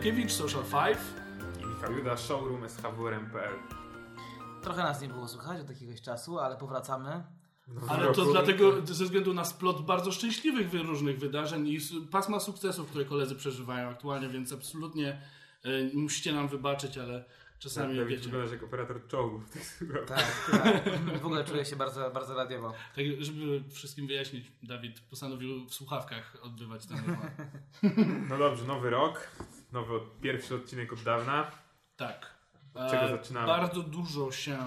Dziadkiewicz, Social 5. I Michał Juda, showroom SHWRM.pl Trochę nas nie było słychać od jakiegoś czasu, ale powracamy. Ale to dlatego, ze względu na splot bardzo szczęśliwych wy- różnych wydarzeń i pasma sukcesów, które koledzy przeżywają aktualnie, więc absolutnie y, musicie nam wybaczyć, ale czasami Dawid wiecie. wyglądasz jak operator czołgu w tych sprawach. Tak, tak. W ogóle czuję się bardzo, bardzo radiowo. Tak, żeby wszystkim wyjaśnić, Dawid postanowił w słuchawkach odbywać ten. No dobrze, nowy rok, nowy pierwszy odcinek od dawna. Tak. Od czego E, zaczynamy? Bardzo dużo się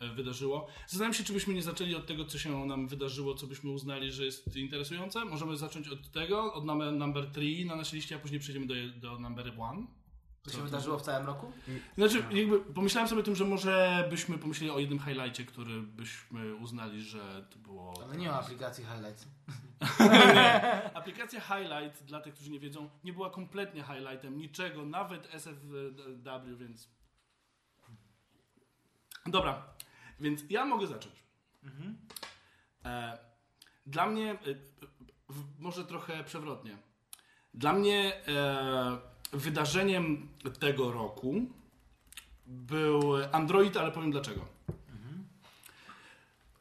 e, wydarzyło. Zastanawiam się, czy byśmy nie zaczęli od tego, co się nam wydarzyło, co byśmy uznali, że jest interesujące. Możemy zacząć od tego, od number 3 na naszej liście, a później przejdziemy do, do number 1. To się wydarzyło w całym roku? Znaczy, jakby pomyślałem sobie o tym, że może byśmy pomyśleli o jednym highlightie, który byśmy uznali, że to było... Ale nie ma aplikacji Highlights. Nie. Aplikacja Highlight, dla tych, którzy nie wiedzą, nie była kompletnie highlightem niczego, nawet SFW, więc... Dobra, więc ja mogę zacząć. E, dla mnie, e, może trochę przewrotnie, dla mnie e, wydarzeniem tego roku był Android, ale powiem dlaczego.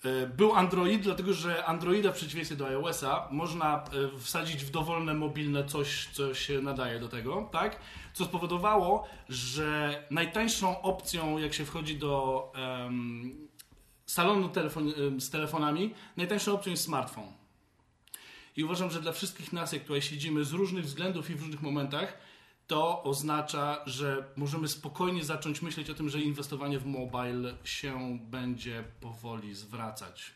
E, Był Android, dlatego że Androida w przeciwieństwie do iOS-a można e, wsadzić w dowolne mobilne coś, co się nadaje do tego, tak? Co spowodowało, że najtańszą opcją, jak się wchodzi do em, salonu telefon, z telefonami, najtańszą opcją jest smartfon. I uważam, że dla wszystkich nas, jak tutaj siedzimy z różnych względów i w różnych momentach, to oznacza, że możemy spokojnie zacząć myśleć o tym, że inwestowanie w mobile się będzie powoli zwracać.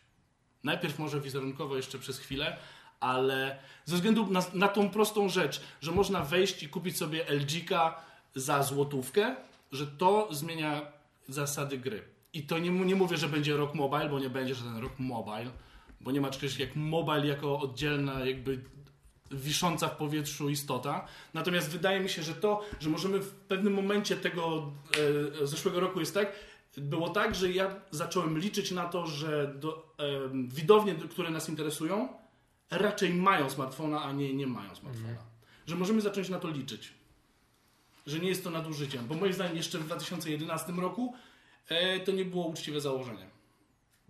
Najpierw może wizerunkowo jeszcze przez chwilę, ale ze względu na, na tą prostą rzecz, że można wejść i kupić sobie LG-ka za złotówkę, że to zmienia zasady gry. I to nie, nie mówię, że będzie rok mobile, bo nie będzie żaden rok mobile, bo nie ma czegoś jak mobile jako oddzielna jakby wisząca w powietrzu istota. Natomiast wydaje mi się, że to, że możemy w pewnym momencie tego e, zeszłego roku jest tak, było tak, że ja zacząłem liczyć na to, że do, e, widownie, które nas interesują, raczej mają smartfona, a nie, nie mają smartfona. Że możemy zacząć na to liczyć. Że nie jest to nadużyciem. Bo moim zdaniem jeszcze w 2011 roku e, to nie było uczciwe założenie.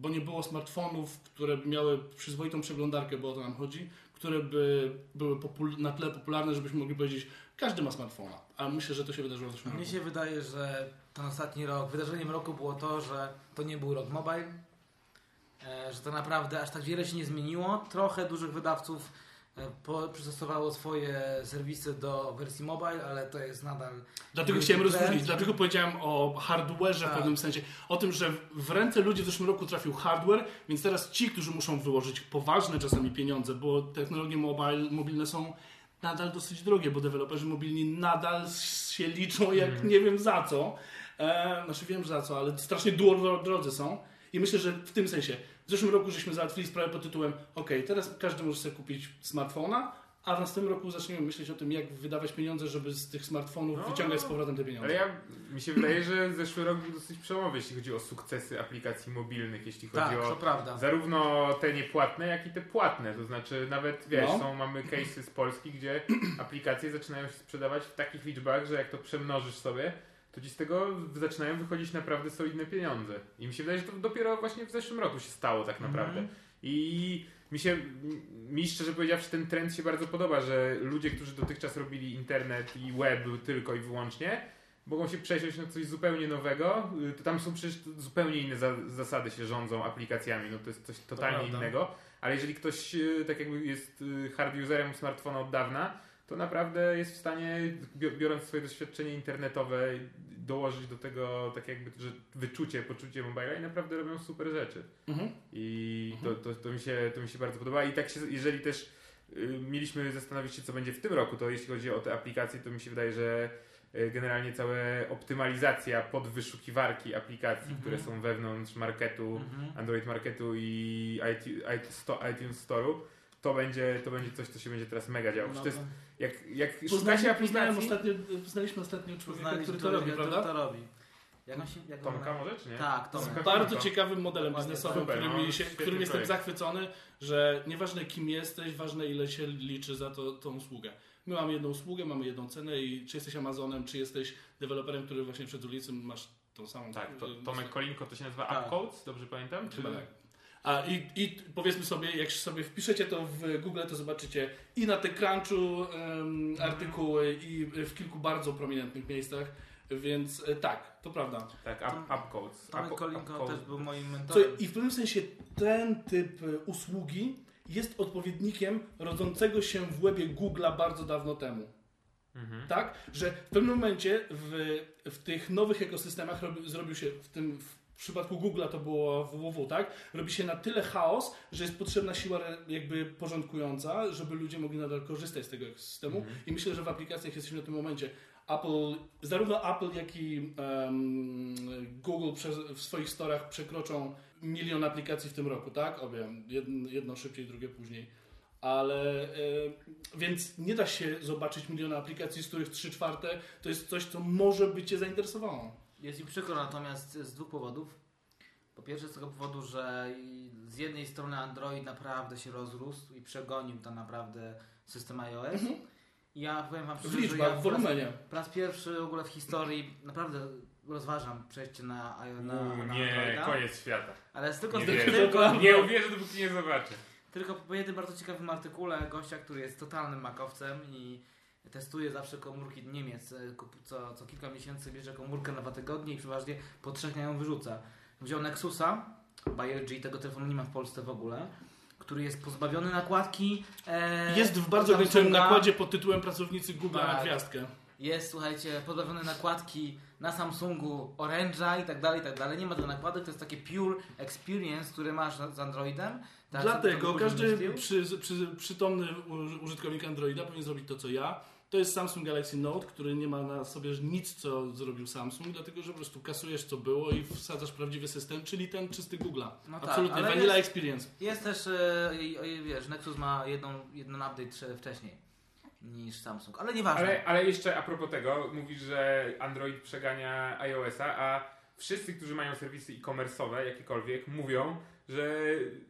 Bo nie było smartfonów, które by miały przyzwoitą przeglądarkę, bo o to nam chodzi, które by były na tyle popularne, żebyśmy mogli powiedzieć, każdy ma smartfona. A myślę, że to się wydarzyło w zeszłym Mnie roku. się wydaje, że ten ostatni rok, wydarzeniem roku było to, że to nie był rok mobile, e, że to naprawdę aż tak wiele się nie zmieniło. Trochę dużych wydawców po, przystosowało swoje serwisy do wersji mobile, ale to jest nadal Dlatego chciałem trend. rozróżnić, dlatego powiedziałem o hardware'ze w Tak. pewnym sensie. O tym, że w ręce ludzi w zeszłym roku trafił hardware, więc teraz ci, którzy muszą wyłożyć poważne czasami pieniądze, bo technologie mobile, mobilne są nadal dosyć drogie, bo deweloperzy mobilni nadal się liczą jak Mhm. nie wiem za co. E, znaczy wiem za co, ale strasznie dło- drodzy są. I myślę, że w tym sensie, w zeszłym roku żeśmy załatwili sprawę pod tytułem ok, teraz każdy może sobie kupić smartfona, a w następnym roku zaczniemy myśleć o tym, jak wydawać pieniądze, żeby z tych smartfonów No. wyciągać z powrotem te pieniądze. Ale ja, mi się wydaje, że zeszły rok był dosyć przełomowy, jeśli chodzi o sukcesy aplikacji mobilnych, jeśli chodzi tak, o prawda. zarówno te niepłatne, jak i te płatne. To znaczy nawet, wiesz, No. są, mamy case'y z Polski, gdzie aplikacje zaczynają się sprzedawać w takich liczbach, że jak to przemnożysz sobie, to ci z tego zaczynają wychodzić naprawdę solidne pieniądze. I mi się wydaje, że to dopiero właśnie w zeszłym roku się stało tak naprawdę. I mi się, mi szczerze powiedziawszy, ten trend się bardzo podoba, że ludzie, którzy dotychczas robili internet i web tylko i wyłącznie, mogą się przesiąść na coś zupełnie nowego. Y, To tam są przecież zupełnie inne za, zasady się rządzą aplikacjami, no to jest coś totalnie prawda. innego. Ale jeżeli ktoś y, tak jakby jest y, hard userem smartfona od dawna, to naprawdę jest w stanie, bio- biorąc swoje doświadczenie internetowe, dołożyć do tego tak jakby że wyczucie, poczucie mobila i naprawdę robią super rzeczy. Mhm. I to, to, to, mi się, to mi się bardzo podoba. I tak się, jeżeli też y, mieliśmy zastanowić się, co będzie w tym roku, to jeśli chodzi o te aplikacje, to mi się wydaje, że y, generalnie cała optymalizacja pod wyszukiwarki aplikacji, Mhm. które są wewnątrz marketu, Mhm. Android Marketu i iTunes, iTunes Store'u, to będzie, to będzie coś, co się będzie teraz mega działo. No, to jest, jak jak Poznali, szukacie aplikacji... ostatnio, poznaliśmy ostatnio człowieka, Poznali który to robi, prawda? to robi. Jak on się... Jak Tomka ma- może, czy nie? Tak, Tomka. Tomka. Bardzo ciekawym modelem biznesowym, super, którym, no, się, którym jestem projekt. zachwycony, że nieważne kim jesteś, ważne ile się liczy za to, tą usługę. My mamy jedną usługę, mamy jedną cenę i czy jesteś Amazonem, czy jesteś deweloperem, który właśnie przed ulicą masz tą samą... Tak, to, e, Tomek Kolinko to się nazywa Tak. Upcodes, dobrze pamiętam? Czy... Tak. A i, i powiedzmy sobie, jak sobie wpiszecie to w Google, to zobaczycie i na TechCrunchu em, artykuły i w kilku bardzo prominentnych miejscach, więc e, tak, to prawda. Tak, Tom- up, Upcodes. Tomek Up- Kolinko Upcodes. też był moim Co, mentorem. I w pewnym sensie ten typ e, usługi jest odpowiednikiem rodzącego się w webie Google'a bardzo dawno temu. Mhm. Tak? Że w pewnym momencie w, w tych nowych ekosystemach robi, zrobił się, w tym w przypadku Google'a to było www, tak? Robi się na tyle chaos, że jest potrzebna siła jakby porządkująca, żeby ludzie mogli nadal korzystać z tego ekosystemu. Mhm. I myślę, że w aplikacjach jesteśmy na tym momencie. Apple, zarówno Apple, jak i em, Google przez, w swoich storach przekroczą milion aplikacji w tym roku, tak? Obie, jedno, jedno szybciej, drugie później. Ale e, więc nie da się zobaczyć miliona aplikacji, z których 3 czwarte to jest coś, co może by Cię zainteresowało. Jest mi przykro natomiast z dwóch powodów. Po pierwsze z tego powodu, że z jednej strony Android naprawdę się rozrósł i przegonił tak naprawdę system iOS. Ja powiem wam szczerze, że ja po raz, po raz pierwszy w ogóle w historii naprawdę rozważam przejście na, na, Uuu, na nie, Androida. koniec świata. Ale z tylko, Nie z, wierzę. tylko, Nie uwierzę, dopóki nie zobaczę. tylko po jednym bardzo ciekawym artykule gościa, który jest totalnym makowcem i testuje zawsze komórki Niemiec. e, Co, co kilka miesięcy bierze komórkę na dwa tygodnie i przeważnie po trzech ją wyrzuca. Wziął Nexusa, by LG, tego telefonu nie ma w Polsce w ogóle, który jest pozbawiony nakładki. E, Jest w bardzo ograniczonym nakładzie pod tytułem Pracownicy Google na Tak. gwiazdkę. Jest, słuchajcie, pozbawiony nakładki na Samsungu Orange'a i tak dalej, i tak dalej. Nie ma tego nakładu, to jest takie pure experience, który masz z Androidem. Tak, Dlatego każdy przy, przy, przytomny użytkownik Androida powinien zrobić to, co ja. To jest Samsung Galaxy Note, który nie ma na sobie nic, co zrobił Samsung, dlatego że po prostu kasujesz, co było i wsadzasz prawdziwy system, czyli ten czysty Google'a. No tak, Absolutnie, ale vanilla jest- experience. Jest też, i- wiesz, Nexus ma jedną, jeden update wcześniej niż Samsung, ale nieważne. Ale, ale jeszcze a propos tego, mówisz, że Android przegania iOS-a, a wszyscy, którzy mają serwisy e-commerce'owe, jakiekolwiek, mówią, że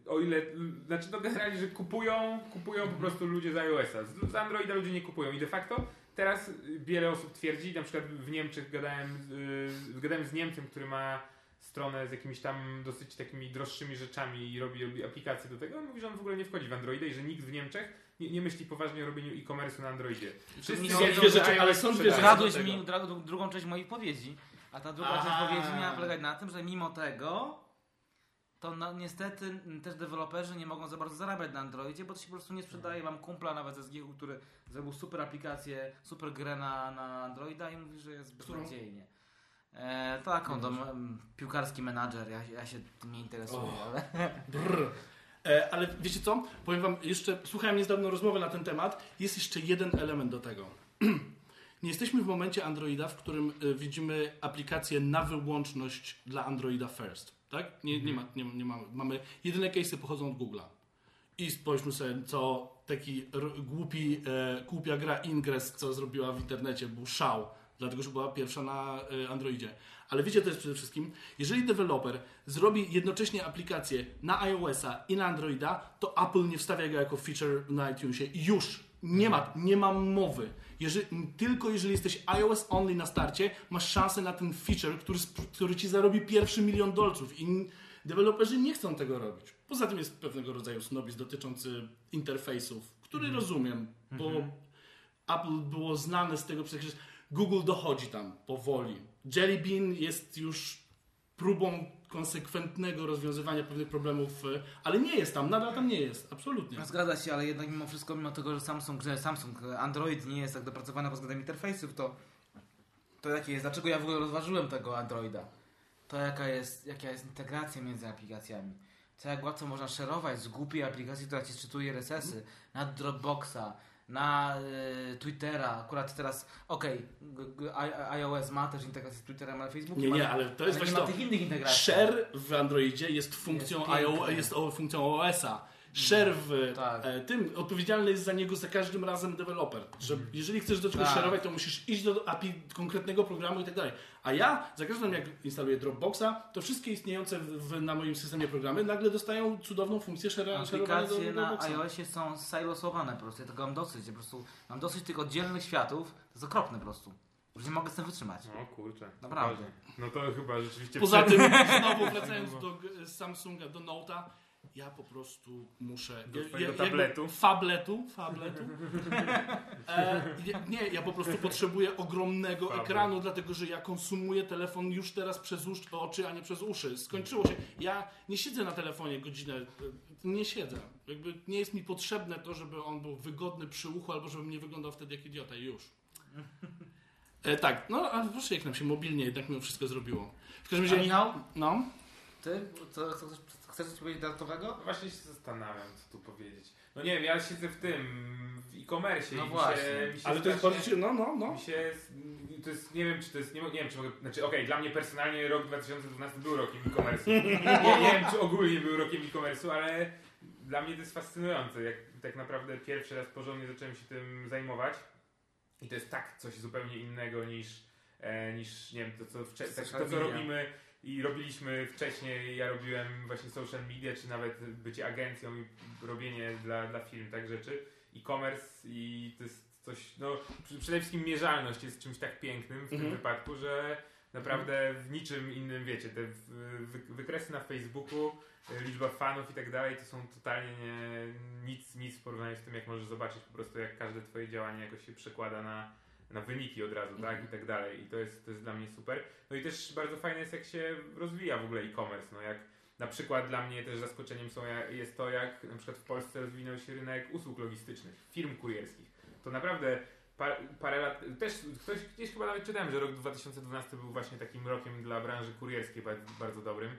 o ile, znaczy no generalnie, że kupują, kupują po prostu ludzie z iOS-a. Z, z Androida ludzie nie kupują i de facto teraz wiele osób twierdzi, na przykład w Niemczech gadałem, z- gadałem z Niemcem, który ma stronę z jakimiś tam dosyć takimi droższymi rzeczami i robi, robi aplikacje do tego, on mówi, że on w ogóle nie wchodzi w Androida i że nikt w Niemczech nie, nie myśli poważnie o robieniu e-commerce'u na Androidzie. Wszyscy Są wiedzą, dwie rzeczy, ale są dwie rzeczy. Mi drugą część mojej powiedzi, a ta druga Aha. część powiedzi miała polegać na tym, że mimo tego to niestety też deweloperzy nie mogą za bardzo zarabiać na Androidzie, bo to się po prostu nie sprzedaje. Mam kumpla nawet ze SGH, który zrobił super aplikację, super grę na, na Androida i mówi, że jest beznadziejnie. E, taką, m, piłkarski menadżer, ja, ja się tym nie interesuję, ale... Brr. E, ale wiecie co? Powiem wam jeszcze, słuchałem niedawno rozmowy na ten temat. Jest jeszcze jeden element do tego. Nie jesteśmy w momencie Androida, w którym e, widzimy aplikację na wyłączność dla Androida first. Tak? Nie, nie, ma, nie, nie mamy. Mamy jedyne case'y pochodzą od Google'a. I spójrzmy sobie, co taki głupi, e, głupia gra Ingress, co zrobiła w internecie, był szał, dlatego że była pierwsza na e, Androidzie. Ale wiecie, to jest przede wszystkim, jeżeli deweloper zrobi jednocześnie aplikację na iOS-a i na Androida, to Apple nie wstawia go jako feature na iTunesie. I już nie ma, nie ma mowy. Jeżeli, tylko jeżeli jesteś iOS only na starcie, masz szansę na ten feature, który, który ci zarobi pierwszy milion dolców. I deweloperzy nie chcą tego robić. Poza tym jest pewnego rodzaju snobizm dotyczący interfejsów, który rozumiem, bo Apple było znane z tego przecież Google dochodzi tam powoli. Jelly Bean jest już próbą konsekwentnego rozwiązywania pewnych problemów, e, ale nie jest tam, nadal tam nie jest, absolutnie. No, Zgadza się, ale jednak mimo wszystko, mimo tego, że Samsung, że Samsung, e, Android nie jest tak dopracowany pod względem interfejsów, to, to jakie jest, dlaczego ja w ogóle rozważyłem tego Androida? To jaka jest, jaka jest integracja między aplikacjami. Co jak łatwo można szerować z głupiej aplikacji, która ci czytuje RSS-y, na Dropboxa, na e, Twittera, akurat teraz, okej, i- iOS ma też integrację z Twitterem, ale Facebookiem, Nie, nie, ale to jest ale nie właśnie ma to. tych innych integracji. Share w Androidzie jest funkcją, Jest jest funkcją OS-a. Share w Tak. e, tym, odpowiedzialny jest za niego za każdym razem deweloper. Że jeżeli chcesz do czegoś Tak. share'ować, to musisz iść do API konkretnego programu i tak dalej. A ja za każdym razem jak instaluję Dropboxa, to wszystkie istniejące w, w, na moim systemie programy nagle dostają cudowną funkcję share- share'owania do Aplikacje na iOSie są silosowane po prostu. Ja tego mam dosyć. Ja po prostu mam dosyć tych oddzielnych światów. To jest okropne po prostu. Już nie mogę z tym wytrzymać. No kurczę. Naprawdę. No to chyba rzeczywiście... Poza przed- tym, znowu wracając do Samsunga, do Note'a, ja po prostu muszę... Do ja- ja- tabletu? Fabletu, fabletu. E, nie, ja po prostu potrzebuję ogromnego Fablet. ekranu, dlatego że ja konsumuję telefon już teraz przez oczy, a nie przez uszy. Skończyło się. Ja nie siedzę na telefonie godzinę, e, nie siedzę. Jakby nie jest mi potrzebne to, żeby on był wygodny przy uchu, albo żebym nie wyglądał wtedy jak idiota. I Już. E, tak, no ale proszę, jak nam się mobilnie jednak mimo wszystko zrobiło. W każdym razie... Michał, No. ty co, co, chcesz, chcesz coś powiedzieć dodatkowego? No Właśnie się zastanawiam, co tu powiedzieć. No nie wiem, ja siedzę w tym, w e-commerce No i właśnie. mi się, mi się Ale to jest bardzo... No, no, no. Mi się, to jest, nie wiem czy to jest, nie, nie wiem czy mogę, znaczy okej, dla mnie personalnie rok 2012 był rokiem e-commerce. nie, nie wiem czy ogólnie był rokiem e-commerce'u, ale dla mnie to jest fascynujące, jak tak naprawdę pierwszy raz porządnie zacząłem się tym zajmować i to jest tak coś zupełnie innego niż, e, niż nie wiem, to co, wcze- tak, to, co robimy i robiliśmy wcześniej, ja robiłem właśnie social media, czy nawet bycie agencją i robienie dla, dla firm, tak rzeczy. E-commerce i to jest coś, no pr- przede wszystkim mierzalność jest czymś tak pięknym w tym Mhm. wypadku, że naprawdę w niczym innym, wiecie, te wykresy na Facebooku, liczba fanów i tak dalej, to są totalnie nie, nic, nic w porównaniu z tym, jak możesz zobaczyć po prostu, jak każde twoje działanie jakoś się przekłada na, na wyniki od razu, tak, i tak dalej. I to jest, to jest dla mnie super. No i też bardzo fajne jest, jak się rozwija w ogóle e-commerce, no jak na przykład dla mnie też zaskoczeniem są, jest to, jak na przykład w Polsce rozwinął się rynek usług logistycznych, firm kurierskich. To naprawdę par, parę lat, też ktoś gdzieś chyba nawet czytałem, że rok 2012 był właśnie takim rokiem dla branży kurierskiej bardzo, bardzo dobrym.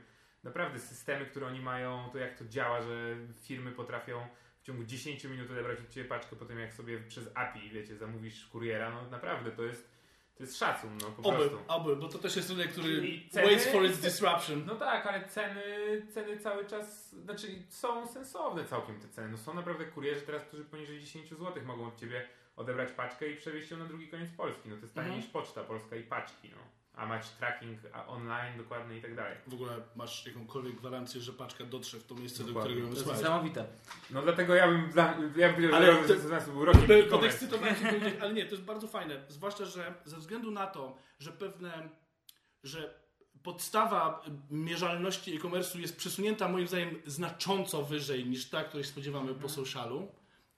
Naprawdę systemy, które oni mają, to jak to działa, że firmy potrafią w ciągu 10 minut odebrać od Ciebie paczkę po tym, jak sobie przez API, wiecie, zamówisz kuriera, no naprawdę to jest, to jest szacun, no po Oby, prostu. oby, bo to też jest rynek, który ceny- waits for its disruption. No tak, ale ceny, ceny cały czas, znaczy są sensowne całkiem te ceny. No są naprawdę kurierzy teraz, którzy poniżej 10 zł mogą od Ciebie odebrać paczkę i przewieźć ją na drugi koniec Polski. No to jest taniej Mhm. niż poczta polska i paczki, no. A mać tracking a online dokładny i tak dalej. W ogóle masz jakąkolwiek gwarancję, że paczka dotrze w to miejsce, do Dokładnie. którego ją To jest wysłałeś. niesamowite. No dlatego ja bym, dla, ja bym powiedział, Ale że to- 2012 był rokiem. Podekscytowałem się ale nie, to jest bardzo fajne. Zwłaszcza, że ze względu na to, że pewne, że podstawa mierzalności e-commerce'u jest przesunięta moim zdaniem znacząco wyżej niż ta, której spodziewamy po socialu.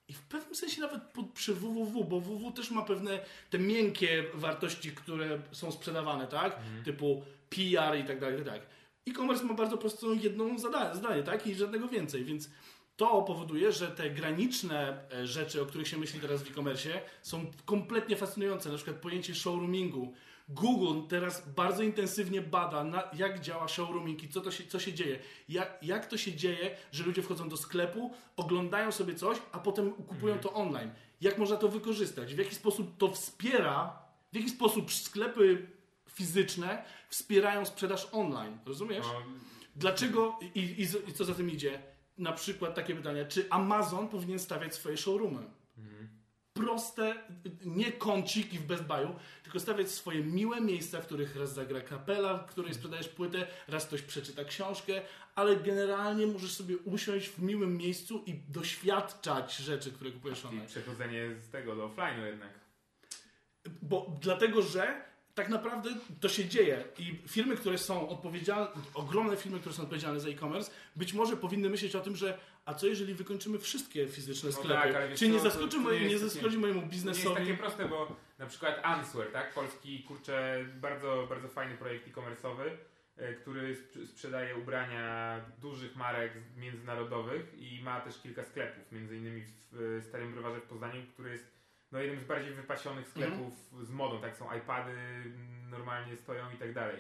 I w pewnym sensie nawet przy www, bo www też ma pewne te miękkie wartości, które są sprzedawane, tak? Typu PR i tak dalej, i tak dalej. E-commerce ma bardzo prostą jedną zada- zdanie, tak? I żadnego więcej, więc to powoduje, że te graniczne e, rzeczy, o których się myśli teraz w e-commerce, są kompletnie fascynujące. Na przykład pojęcie showroomingu. Google teraz bardzo intensywnie bada, na, jak działa showrooming i co, to się, co się dzieje. Jak, jak to się dzieje, że ludzie wchodzą do sklepu, oglądają sobie coś, a potem kupują to online. Jak można to wykorzystać? W jaki sposób to wspiera, w jaki sposób sklepy fizyczne wspierają sprzedaż online. Rozumiesz? No, Dlaczego i, i, i co za tym idzie? Na przykład takie pytania, czy Amazon powinien stawiać swoje showroomy? Proste, nie kąciki w Best Buyu, tylko stawiać swoje miłe miejsca, w których raz zagra kapela, w której sprzedajesz płytę, raz ktoś przeczyta książkę, ale generalnie możesz sobie usiąść w miłym miejscu i doświadczać rzeczy, które kupujesz i online. przechodzenie z tego do offline'u jednak. Bo dlatego, że tak naprawdę to się dzieje i firmy, które są odpowiedzialne, ogromne firmy, które są odpowiedzialne za e-commerce, być może powinny myśleć o tym, że a co jeżeli wykończymy wszystkie fizyczne No sklepy? tak, ale wiesz Czy nie to- zaskoczy, to moje, nie zaskoczy mojemu To nie jest biznesowi? takie proste, bo na przykład Answer, tak? Polski, kurczę, bardzo, bardzo fajny projekt e-commerce'owy, e, który sp- sprzedaje ubrania dużych marek międzynarodowych i ma też kilka sklepów, między innymi w Starym Browarze w Poznaniu, który jest no, jednym z bardziej wypasionych sklepów z modą, tak? Są iPady, mm, normalnie stoją i tak dalej.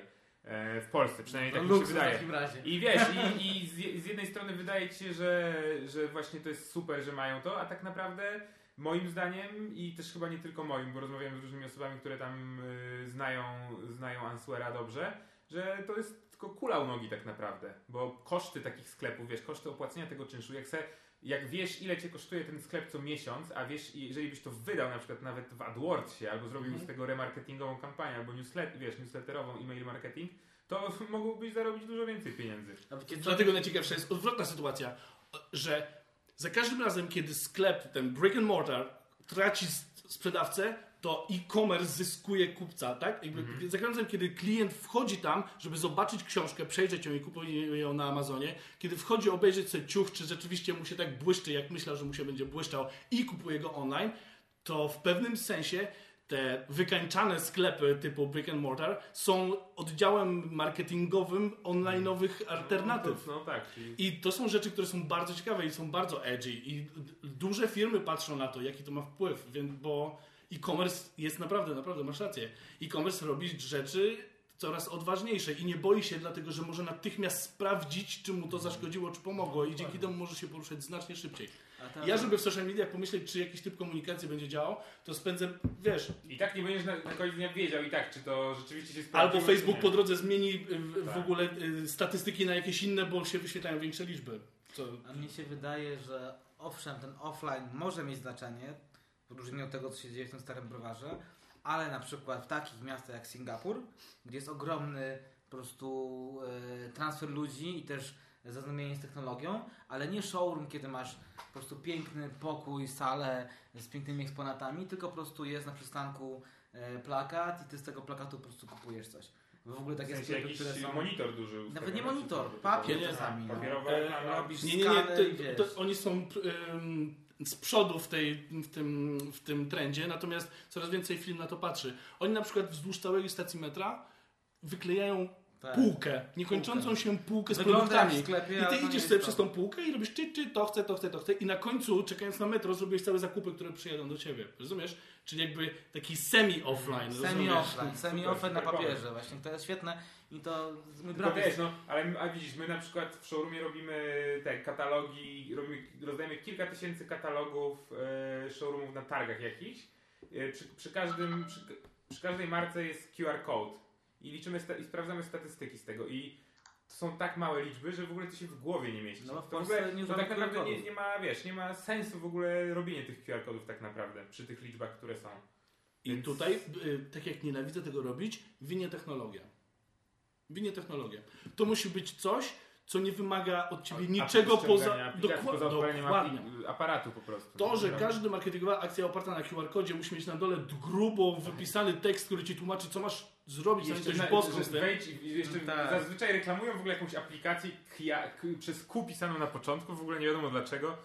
E, W Polsce, przynajmniej tak mi się wydaje. I wiesz, i, i z, z jednej strony wydaje ci się, że, że właśnie to jest super, że mają to, a tak naprawdę moim zdaniem i też chyba nie tylko moim, bo rozmawiałem z różnymi osobami, które tam y, znają, znają Answera dobrze, że to jest tylko kula u nogi tak naprawdę, bo koszty takich sklepów, wiesz, koszty opłacenia tego czynszu, jak se, jak wiesz ile cię kosztuje ten sklep co miesiąc, a wiesz, i jeżeli byś to wydał na przykład nawet w AdWordsie, albo zrobił Mhm. z tego remarketingową kampanię, albo newslet, wiesz, newsletterową e-mail marketing, to mógłbyś zarobić dużo więcej pieniędzy. Dlatego najciekawsza jest odwrotna sytuacja, że za każdym razem, kiedy sklep, ten brick and mortar, traci sprzedawcę, to e-commerce zyskuje kupca, tak? Jakby Mhm. Za każdym razem, kiedy klient wchodzi tam, żeby zobaczyć książkę, przejrzeć ją i kupuje ją na Amazonie, kiedy wchodzi obejrzeć sobie ciuch, czy rzeczywiście mu się tak błyszczy, jak myślał, że mu się będzie błyszczał i kupuje go online, to w pewnym sensie te wykańczane sklepy typu brick and mortar są oddziałem marketingowym online'owych alternatyw. No, no tak, czyli I to są rzeczy, które są bardzo ciekawe i są bardzo edgy. I duże firmy patrzą na to, jaki to ma wpływ, więc, bo e-commerce jest naprawdę, naprawdę, masz rację. E-commerce robi rzeczy coraz odważniejsze i nie boi się, dlatego że może natychmiast sprawdzić, czy mu to zaszkodziło, czy pomogło i dzięki temu może się poruszać znacznie szybciej. Teraz- Ja, żeby w social mediach pomyśleć, czy jakiś typ komunikacji będzie działał, to spędzę, wiesz, i tak nie będziesz na, na koniec dnia wiedział i tak, czy to rzeczywiście się albo sprawdziło, czy Facebook po drodze zmieni y, w, w Tak. ogóle y, statystyki na jakieś inne, bo się wyświetlają większe liczby. Co, A mnie się wydaje, że owszem, ten offline może mieć znaczenie, w odróżnieniu od tego, co się dzieje w tym starym browarze, ale na przykład w takich miastach jak Singapur, gdzie jest ogromny po prostu e, transfer ludzi i też zaznajomienie z technologią, ale nie showroom, kiedy masz po prostu piękny pokój, salę z pięknymi eksponatami, tylko po prostu jest na przystanku e, plakat i ty z tego plakatu po prostu kupujesz coś. W ogóle W takie sensie sklepy, które są... monitor duży. Nawet nie monitor, papier Nie, czasami. no. papierowa E, reklama. robisz Nie, nie, nie. To, to oni są z przodu w, tej, w, tym, w tym trendzie, natomiast coraz więcej film na to patrzy. Oni na przykład wzdłuż całej stacji metra wyklejają Tak. półkę, niekończącą się półkę z Wygląda produktami. sklepie, I ty idziesz sobie to. przez tą półkę i robisz czy, czy, to chcę, to chcę, to chcę i na końcu, czekając na metro, zrobisz całe zakupy, które przyjadą do ciebie. Rozumiesz? Czyli jakby taki semi-offline. Semi rozumiesz? offline, semi offline na papierze właśnie, to jest świetne i to mój Tylko wiesz, jest, no, ale my- a widzisz, my na przykład w showroomie robimy te katalogi, robimy, rozdajemy kilka tysięcy katalogów e, showroomów na targach jakichś. E, przy, przy, każdym, przy, przy każdej marce jest QR code i liczymy sta- i sprawdzamy statystyki z tego i to są tak małe liczby, że w ogóle to się w głowie nie mieści. No, w to w ogóle, nie to tak naprawdę nie, nie ma, wiesz, nie ma sensu w ogóle robienie tych QR kodów tak naprawdę przy tych liczbach, które są. I Więc- tutaj, y, tak jak nienawidzę tego robić, winie technologia. Winie technologia. To musi być coś, co nie wymaga od ciebie A- niczego poza, dokła- dokładnie. aparatu po prostu. To, że No. każda marketingowa akcja oparta na QR-kodzie musi mieć na dole grubo wypisany tekst, który ci tłumaczy, co masz zrobić, Jeszcze coś boską z tym. jeszcze Tak. zazwyczaj reklamują w ogóle jakąś aplikację przez Q pisaną na początku, w ogóle nie wiadomo dlaczego.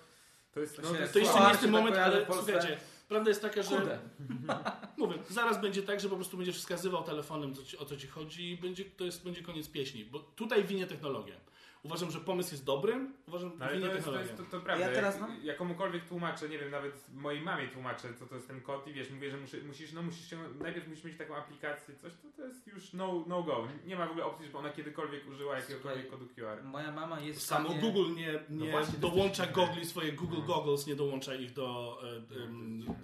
To jest, To no, to jest To jeszcze nie jest ten tak moment, pojawi ale Polsce. słuchajcie, prawda jest taka, że Kurde. mówię, zaraz będzie tak, że po prostu będziesz wskazywał telefonem, co ci, o co ci chodzi i będzie, to jest, będzie koniec pieśni, bo tutaj winie technologia. Uważam, że pomysł jest dobry, uważam, No, ale to jest, to, jest, to, to prawda. Ja teraz mam- jak komukolwiek tłumaczę, nie wiem, nawet mojej mamie tłumaczę, co to jest ten kod i wiesz, mówię, że musisz, no musisz się, najpierw musisz mieć taką aplikację, coś, to, to jest już no, no go. Nie ma w ogóle opcji, żeby ona kiedykolwiek użyła jakiegokolwiek kodu QR. Moja mama jest w Samo stanie- Google nie, No nie właśnie, to dołącza gogli, swoje Google No. Goggles nie dołącza ich do e,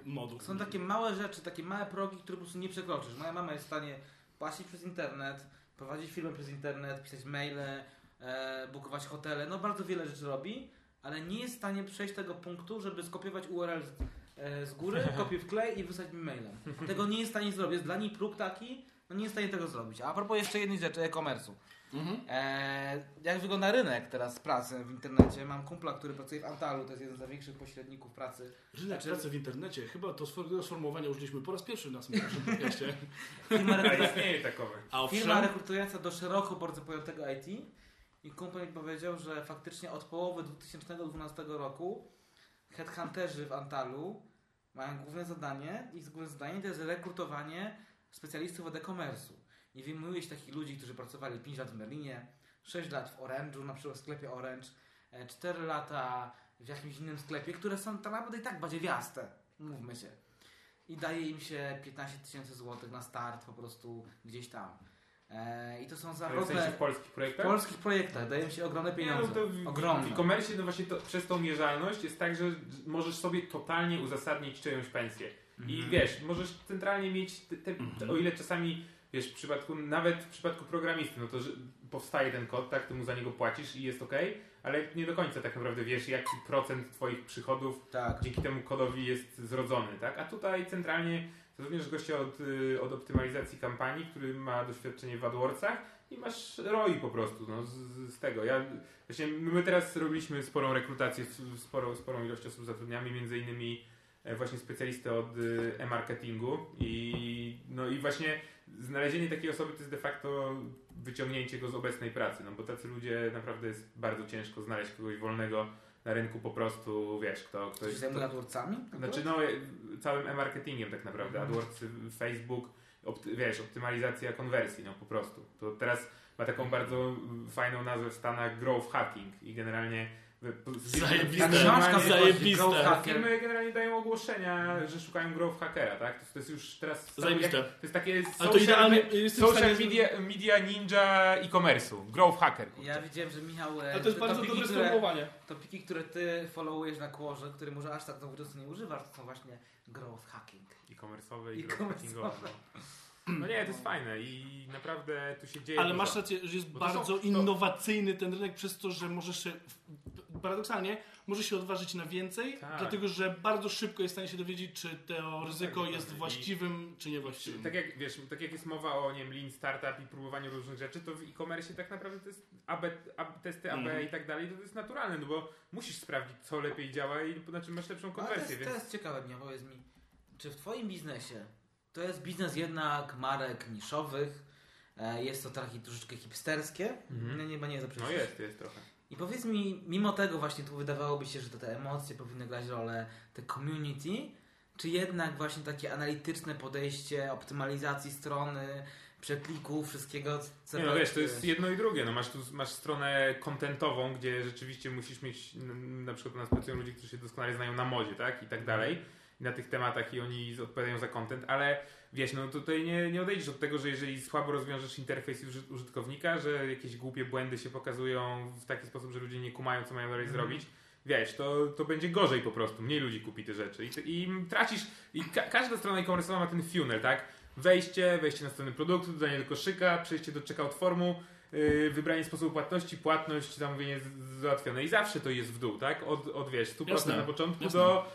modu. Są takie małe rzeczy, takie małe progi, które po prostu nie przekroczysz. Moja mama jest w stanie płacić przez internet, prowadzić firmę przez internet, pisać maile, e, bukować hotele, no bardzo wiele rzeczy robi, ale nie jest w stanie przejść tego punktu, żeby skopiować URL z, e, z góry, kopię w klej i wysłać mi mailem. Tego nie jest w stanie zrobić. Jest dla niej próg taki, no nie jest w stanie tego zrobić. A propos jeszcze jednej rzeczy, e-commerce'u. Mhm. E, jak wygląda rynek teraz pracy w internecie? Mam kumpla, który pracuje w Antalu, to jest jeden z największych pośredników pracy. Rynek Znaczy- pracy w internecie. Chyba to sfor- sformułowanie użyliśmy po raz pierwszy w naszym podcaście. A firma rekrutująca do szeroko bardzo pojętego IT i kumpel mi powiedział, że faktycznie od połowy 2012 roku headhunterzy w Antalu mają główne zadanie, ich główne zadanie to jest rekrutowanie specjalistów od e-commerce'u. I wyjmuje się takich ludzi, którzy pracowali 5 lat w Merlinie, 6 lat w Orange'u, na przykład w sklepie Orange, e, 4 lata w jakimś innym sklepie, które są tak naprawdę i tak badziewiaste, mówmy się. I daje im się 15 tysięcy złotych na start po prostu gdzieś tam. E, I to są Ale w sensie w polskich w projektach? polskich projektach, dają się ogromne pieniądze. Nie, no to w, Ogromne. W e-commerce no właśnie to, przez tą mierzalność jest tak, że możesz sobie totalnie uzasadnić czyjąś pensję. I Mhm. wiesz, możesz centralnie mieć, te, te, o ile czasami wiesz, w przypadku, nawet w przypadku programisty, no to że powstaje ten kod, tak, ty mu za niego płacisz i jest ok, ale nie do końca tak naprawdę wiesz, jaki procent twoich przychodów Tak. dzięki temu kodowi jest zrodzony, tak? A tutaj centralnie zatrudniasz gościa od, y, od optymalizacji kampanii, który ma doświadczenie w AdWordsach i masz ROI po prostu, no, z, z tego. Ja, właśnie my teraz robiliśmy sporą rekrutację, sporą, sporą ilość osób zatrudniamy, między innymi e, właśnie specjalistę od y, e-marketingu i no i właśnie znalezienie takiej osoby to jest de facto wyciągnięcie go z obecnej pracy, no bo tacy ludzie naprawdę jest bardzo ciężko znaleźć kogoś wolnego na rynku po prostu, wiesz, kto, kto Ktoś jest... zajmuje AdWordsami? Znaczy no całym e-marketingiem tak naprawdę, Mhm. AdWords, Facebook, opty, wiesz, optymalizacja konwersji, no po prostu. To teraz ma taką bardzo fajną nazwę w Stanach growth hacking i generalnie wy- po- Zajebiste. Ta książka Normalnie- wychodzi, Zajebiste. Growth Hacker. Firmy generalnie dają ogłoszenia, że szukają growth hackera, tak? To, to jest już teraz... Zajebiste. To jest takie Ale to idealnie social stanie- media, media ninja e-commerce'u. Growth hacker. kurczę. Ja widziałem, że Michał... e, Ale to jest bardzo topiki, dobre sformułowanie. topiki, które ty followujesz na kłorze, które może aż tak nowoczesnie nie używasz, to są właśnie growth hacking. E-commerce'owe i E-commerce'owe. growth hackingowe. No. nie, to jest fajne i naprawdę tu się dzieje Ale dużo. masz rację, że jest Bo to są- bardzo to- innowacyjny ten rynek przez to, że możesz się, paradoksalnie, może się odważyć na więcej, Tak. dlatego że bardzo szybko jest w stanie się dowiedzieć, czy to ryzyko tak, jest tak. właściwym, czy niewłaściwym. Tak jak, wiesz, tak jak jest mowa o nie wiem, lean startup i próbowaniu różnych rzeczy, to w e-commerce tak naprawdę to jest AB, AB, testy AB Mhm. i tak dalej, to, to jest naturalne, no bo musisz sprawdzić, co lepiej działa i na czym masz lepszą Ale to konwersję, jest, to więc jest ciekawe, mnie powiedz mi, czy w twoim biznesie to jest biznes jednak marek niszowych, e, jest to takie troszeczkę hipsterskie, Mhm. nie, nie, chyba nie no jest, jest trochę. I powiedz mi, mimo tego właśnie tu wydawałoby się, że to te emocje powinny grać rolę, te community, czy jednak właśnie takie analityczne podejście, optymalizacji strony, przeklików, wszystkiego, co Nie, no wiesz, to jest jedno i drugie. No masz tu masz stronę kontentową, gdzie rzeczywiście musisz mieć na przykład u nas pracują ludzie, którzy się doskonale znają na modzie, tak? I tak dalej. I na tych tematach i oni odpowiadają za content, ale wiesz, no tutaj nie, nie odejdziesz od tego, że jeżeli słabo rozwiążesz interfejs uży- użytkownika, że jakieś głupie błędy się pokazują w taki sposób, że ludzie nie kumają, co mają dalej Mhm. zrobić, wiesz, to, to będzie gorzej po prostu. Mniej ludzi kupi te rzeczy. I, i tracisz. I ka każda strona e-commerce ma ten funnel, tak? Wejście, wejście na stronę produktu, dodanie do koszyka, przejście do checkout formu, yy, wybranie sposobu płatności, płatność, zamówienie załatwione. I zawsze to jest w dół, tak? Od, od wiesz, 100% Jasne, na początku jasne. do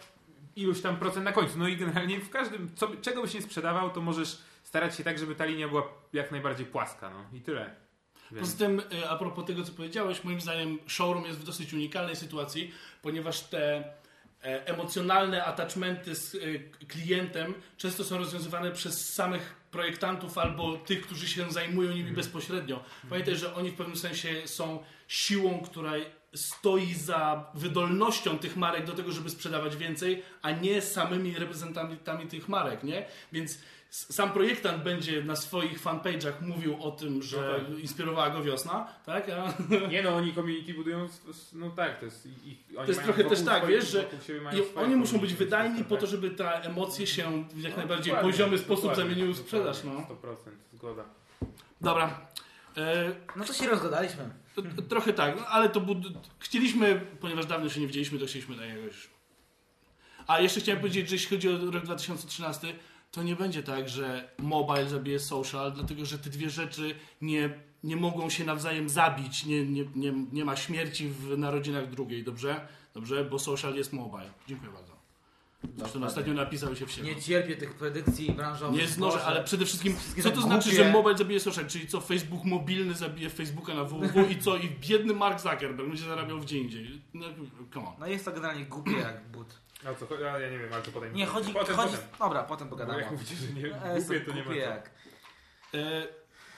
iluś tam procent na końcu. No i generalnie w każdym, co, czego byś nie sprzedawał, to możesz starać się tak, żeby ta linia była jak najbardziej płaska, no i tyle. Więc- Poza tym, e, a propos tego, co powiedziałeś, moim zdaniem showroom jest w dosyć unikalnej sytuacji, ponieważ te e, emocjonalne attachmenty z e, klientem często są rozwiązywane przez samych projektantów albo tych, którzy się zajmują nimi Mhm. bezpośrednio. Pamiętaj, że oni w pewnym sensie są siłą, która stoi za wydolnością tych marek do tego, żeby sprzedawać więcej, a nie samymi reprezentantami tych marek, nie? Więc sam projektant będzie na swoich fanpage'ach mówił o tym, że No tak. inspirowała go wiosna, tak? A, Nie no, oni community budują, no tak, to jest ich, oni To jest trochę też tak, swoich- wiesz, że oni muszą być wydajni tak, po to, żeby te emocje się w jak No, najbardziej poziomy sposób dokładnie, zamieniły w sprzedaż. No. dokładnie, 100%, zgoda. Dobra. E, No to się rozgadaliśmy. Trochę tak, no, ale to bud- chcieliśmy, ponieważ dawno się nie widzieliśmy, to chcieliśmy na jakoś. A jeszcze chciałem powiedzieć, że jeśli chodzi o rok 2013, to nie będzie tak, że mobile zabije social, dlatego że te dwie rzeczy nie, nie mogą się nawzajem zabić. Nie, nie, nie, nie ma śmierci w narodzinach drugiej, dobrze? Dobrze, bo social jest mobile. Dziękuję bardzo. Zresztą ostatnio napisały się w sieci. Nie cierpię tych predykcji branżowych. Nie znoszę, ale przede wszystkim, co to znaczy, że mobile zabije social? Czyli co, Facebook mobilny zabije Facebooka na www i co, i biedny Mark Zuckerberg będzie zarabiał gdzie indziej. No, come on. No jest to generalnie głupie jak but. A co, cho- a ja nie wiem, ale to potem. Nie, chodzi, potem, chodzi... Potem. Dobra, potem Bo pogadamy. jak mówicie, że nie, jest głupie, to nie ma jak. E,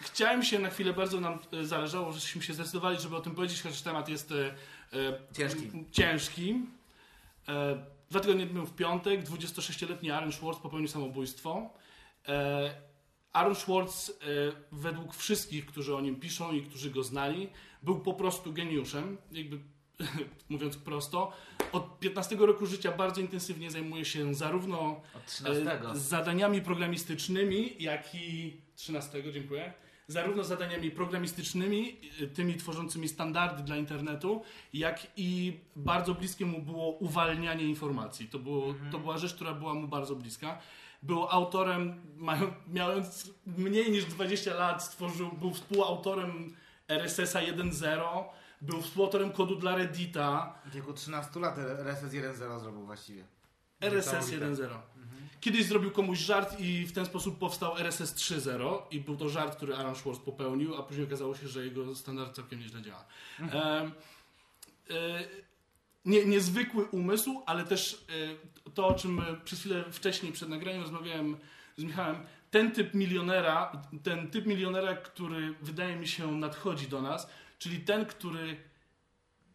chciałem się na chwilę, bardzo nam e, zależało, żeśmy się zdecydowali, żeby o tym powiedzieć, chociaż temat jest e, e, Ciężki. ciężki. E, dwa tygodnie temu w piątek 26-letni Aaron Schwartz popełnił samobójstwo. E, Aaron Schwartz, e, według wszystkich, którzy o nim piszą i którzy go znali, był po prostu geniuszem. Jakby mówiąc prosto, od 15 roku życia bardzo intensywnie zajmuje się zarówno Od 13. Z zadaniami programistycznymi, jak i 13, dziękuję. Zarówno zadaniami programistycznymi, e, tymi tworzącymi standardy dla internetu, jak i bardzo bliskie mu było uwalnianie informacji. To, było, to była rzecz, która była mu bardzo bliska. był autorem, mają- mając mniej niż 20 lat, stworzył, był współautorem RSS-a 1.0, był współautorem kodu dla Reddita, W wieku 13 lat RSS 1.0 zrobił właściwie. RSS 1.0. Kiedyś zrobił komuś żart i w ten sposób powstał RSS 3.0 i był to żart, który Aaron Schwartz popełnił, a później okazało się, że jego standard całkiem nieźle działa. Em, e, nie, niezwykły umysł, ale też e, to, o czym e, przez chwilę wcześniej przed nagraniem rozmawiałem z Michałem, ten typ milionera, ten typ milionera, który wydaje mi się nadchodzi do nas, czyli ten, który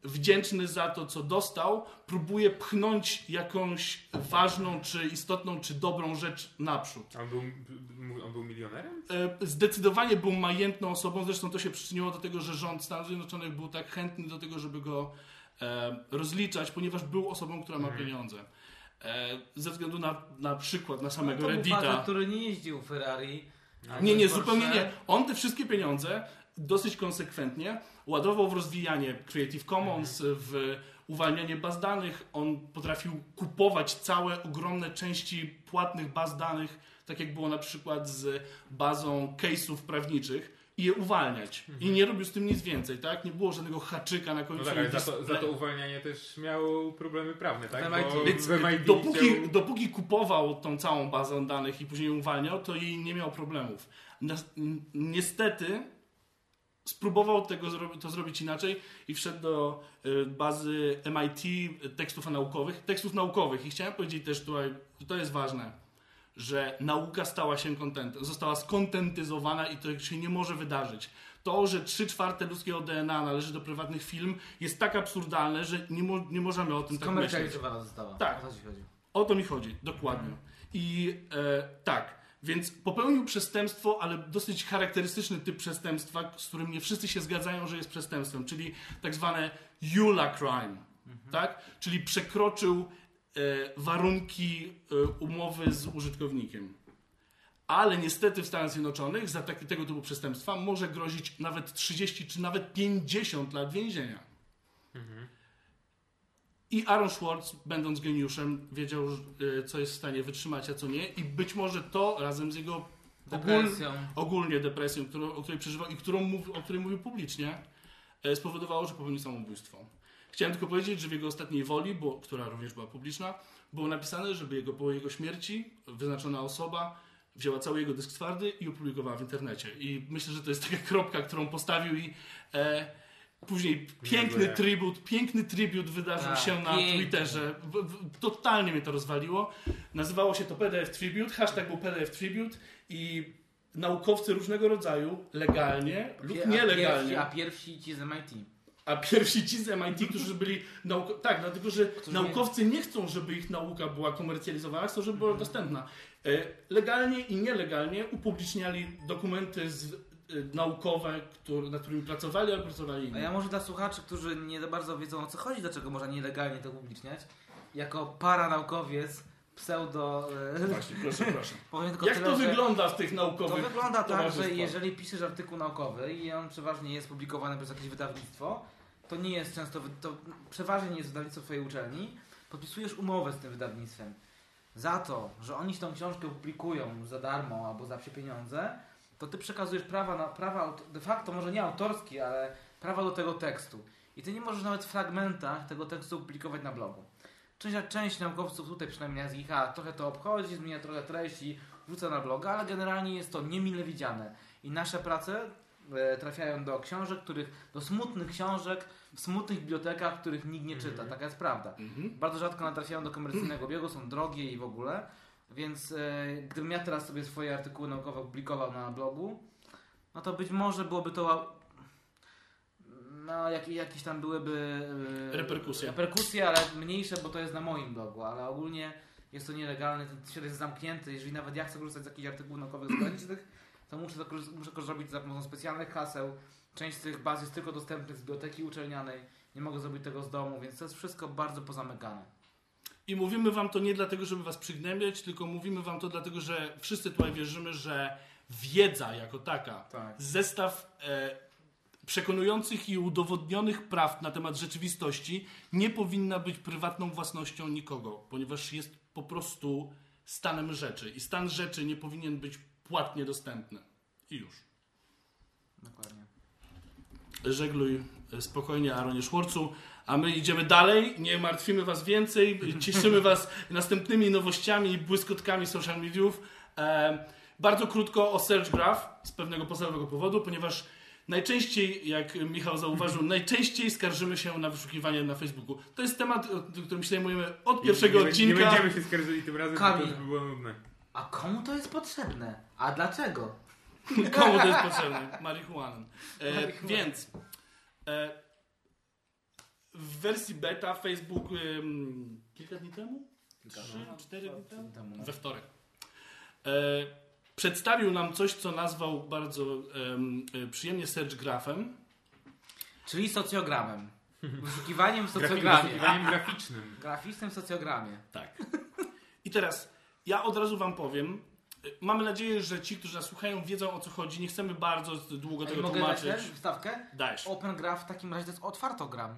wdzięczny za to, co dostał, próbuje pchnąć jakąś ważną, czy istotną, czy dobrą rzecz naprzód. On był, on był milionerem? E, Zdecydowanie był majętną osobą, zresztą to się przyczyniło do tego, że rząd Stanów Zjednoczonych był tak chętny do tego, żeby go e, rozliczać, ponieważ był osobą, która ma Mhm. pieniądze. E, ze względu na, na przykład na samego No, to Reddita. który nie jeździł Ferrari. Nie, nie, Porsche. zupełnie nie. On te wszystkie pieniądze dosyć konsekwentnie ładował w rozwijanie Creative Commons, w uwalnianie baz danych. On potrafił kupować całe ogromne części płatnych baz danych, tak jak było na przykład z bazą case'ów prawniczych i je uwalniać. I nie robił z tym nic więcej, tak? Nie było żadnego haczyka na No końcu. tak, ale za to, za to uwalnianie też miało problemy prawne, tak? Bo Więc dopóki, chciał- dopóki kupował tą całą bazę danych i później uwalniał, to jej nie miał problemów. Niestety spróbował tego to zrobić inaczej i wszedł do y, bazy MIT tekstów naukowych, tekstów naukowych. I chciałem powiedzieć też tutaj, to jest ważne, że nauka stała się kontentem, została skontentyzowana i to się nie może wydarzyć. To, że 3 czwarte ludzkiego DNA należy do prywatnych firm jest tak absurdalne, że nie, mo- nie możemy o tym tak myśleć. Skomercjalizowana została. Tak. O to chodzi. O to mi chodzi, dokładnie. I e, tak, więc popełnił przestępstwo, ale dosyć charakterystyczny typ przestępstwa, z którym nie wszyscy się zgadzają, że jest przestępstwem, czyli tak zwane EULA crime, tak? Czyli przekroczył e, warunki e, umowy z użytkownikiem. Ale niestety w Stanach Zjednoczonych za taki, tego typu przestępstwa może grozić nawet 30 czy nawet 50 lat więzienia. I Aaron Schwartz, będąc geniuszem, wiedział, e, co jest w stanie wytrzymać, a co nie. I być może to razem z jego ogól, Depresją. ogólnie depresją, którą, o której przeżywał i którą mów, o której mówił publicznie, e, spowodowało, że popełnił samobójstwo. Chciałem tylko powiedzieć, że w jego ostatniej woli, bo, która również była publiczna, było napisane, żeby jego, po jego śmierci wyznaczona osoba wzięła cały jego dysk twardy i opublikowała w internecie. I myślę, że to jest taka kropka, którą postawił i e, później piękny Niezłe. tribut, piękny tribut wydarzył Tak, się na piękny. Twitterze. W, w, totalnie mnie to rozwaliło. Nazywało się to PDF Tribute, hashtag był PDF Tribute i naukowcy różnego rodzaju, legalnie lub a nielegalnie, Pierwsi, a pierwsi ci z MIT. a pierwsi ci z MIT, którzy byli nauko... tak, dlatego że Którzy naukowcy nie chcą, żeby ich nauka była komercjalizowana, chcą, żeby była dostępna. E, Legalnie i nielegalnie upubliczniali dokumenty z, naukowe, które, nad którymi pracowali, albo pracowali A inni. ja może dla słuchaczy, którzy nie za bardzo wiedzą o co chodzi, dlaczego można nielegalnie to upubliczniać, jako paranaukowiec, pseudo... e, Właśnie, proszę, proszę. powiem tylko Jak tyle, to wygląda w tych To naukowych wygląda tak, że jeżeli piszesz artykuł naukowy i on przeważnie jest publikowany przez jakieś wydawnictwo, to nie jest często, to przeważnie nie jest wydawnictwo twojej uczelni, podpisujesz umowę z tym wydawnictwem. Za to, że oni tą książkę publikują za darmo albo za psie pieniądze, to ty przekazujesz prawa, na, prawa de facto może nie autorskie, ale prawa do tego tekstu. I ty nie możesz nawet w fragmentach tego tekstu publikować na blogu. Część, część naukowców tutaj przynajmniej z IHA trochę to obchodzi, zmienia trochę treści, wrzuca na bloga, ale generalnie jest to niemile widziane. I nasze prace e, trafiają do książek, których, do smutnych książek w smutnych bibliotekach, których nikt nie czyta. Taka jest prawda. Mhm. Bardzo rzadko one trafiają do komercyjnego biegu, są drogie i w ogóle. Więc e, gdybym ja teraz sobie swoje artykuły naukowe publikował na blogu, no to być może byłoby to. No, jak, jakieś tam byłyby. e, Reperkusje. Reperkusje, ale mniejsze, bo to jest na moim blogu, ale ogólnie jest to nielegalne, ten świat jest zamknięty. Jeżeli nawet ja chcę korzystać z jakichś artykułów naukowych zagranicznych, to muszę to, muszę to zrobić za pomocą specjalnych haseł. Część z tych baz jest tylko dostępnych z biblioteki uczelnianej. Nie mogę zrobić tego z domu, więc to jest wszystko bardzo pozamykane. I mówimy wam to nie dlatego, żeby was przygnębiać, tylko mówimy wam to dlatego, że wszyscy tutaj wierzymy, że wiedza jako taka, Tak. zestaw e, przekonujących i udowodnionych prawd na temat rzeczywistości nie powinna być prywatną własnością nikogo, ponieważ jest po prostu stanem rzeczy. I stan rzeczy nie powinien być płatnie dostępny. I już. Dokładnie. Żegluj spokojnie, Aaronie Szworcu. A my idziemy dalej, nie martwimy Was więcej, cieszymy Was następnymi nowościami i błyskotkami social mediów. E, bardzo krótko o Search Graph z pewnego podstawowego powodu, ponieważ najczęściej, jak Michał zauważył, najczęściej skarżymy się na wyszukiwanie na Facebooku. To jest temat, którym się zajmujemy od pierwszego nie, nie, odcinka. Nie będziemy się skarżyli tym razem, bo to Kamil. już by było nudne. A komu to jest potrzebne? A dlaczego? Komu to jest potrzebne? Marihuaną. E, więc e, w wersji beta Facebook kilka dni temu? Trzy, cztery dni temu? Temu, no. We wtorek. E, przedstawił nam coś, co nazwał bardzo e, przyjemnie search graphem. Czyli socjogramem. Wyszukiwaniem w socjogramie. Wyszukiwaniem graficznym. Graficznym socjogramie. Tak. I teraz ja od razu wam powiem. e, Mamy nadzieję, że ci, którzy nas słuchają, wiedzą o co chodzi. Nie chcemy bardzo długo Ej, tego mogę dać tłumaczyć. też wstawkę? Dajesz. Open Graph w takim razie to jest otwartogram.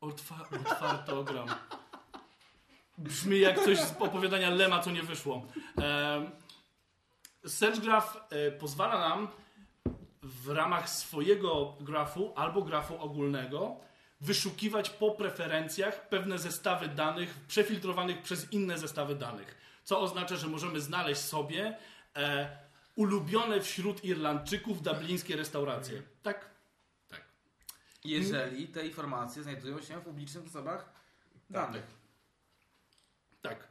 Otwa otwartogram. Brzmi jak coś z opowiadania Lema, co nie wyszło. Search Graph e, pozwala nam w ramach swojego grafu albo grafu ogólnego wyszukiwać po preferencjach pewne zestawy danych przefiltrowanych przez inne zestawy danych. Co oznacza, że możemy znaleźć sobie e, ulubione wśród Irlandczyków dublińskie restauracje. Tak. Jeżeli te informacje znajdują się w publicznych zasobach danych. Tak.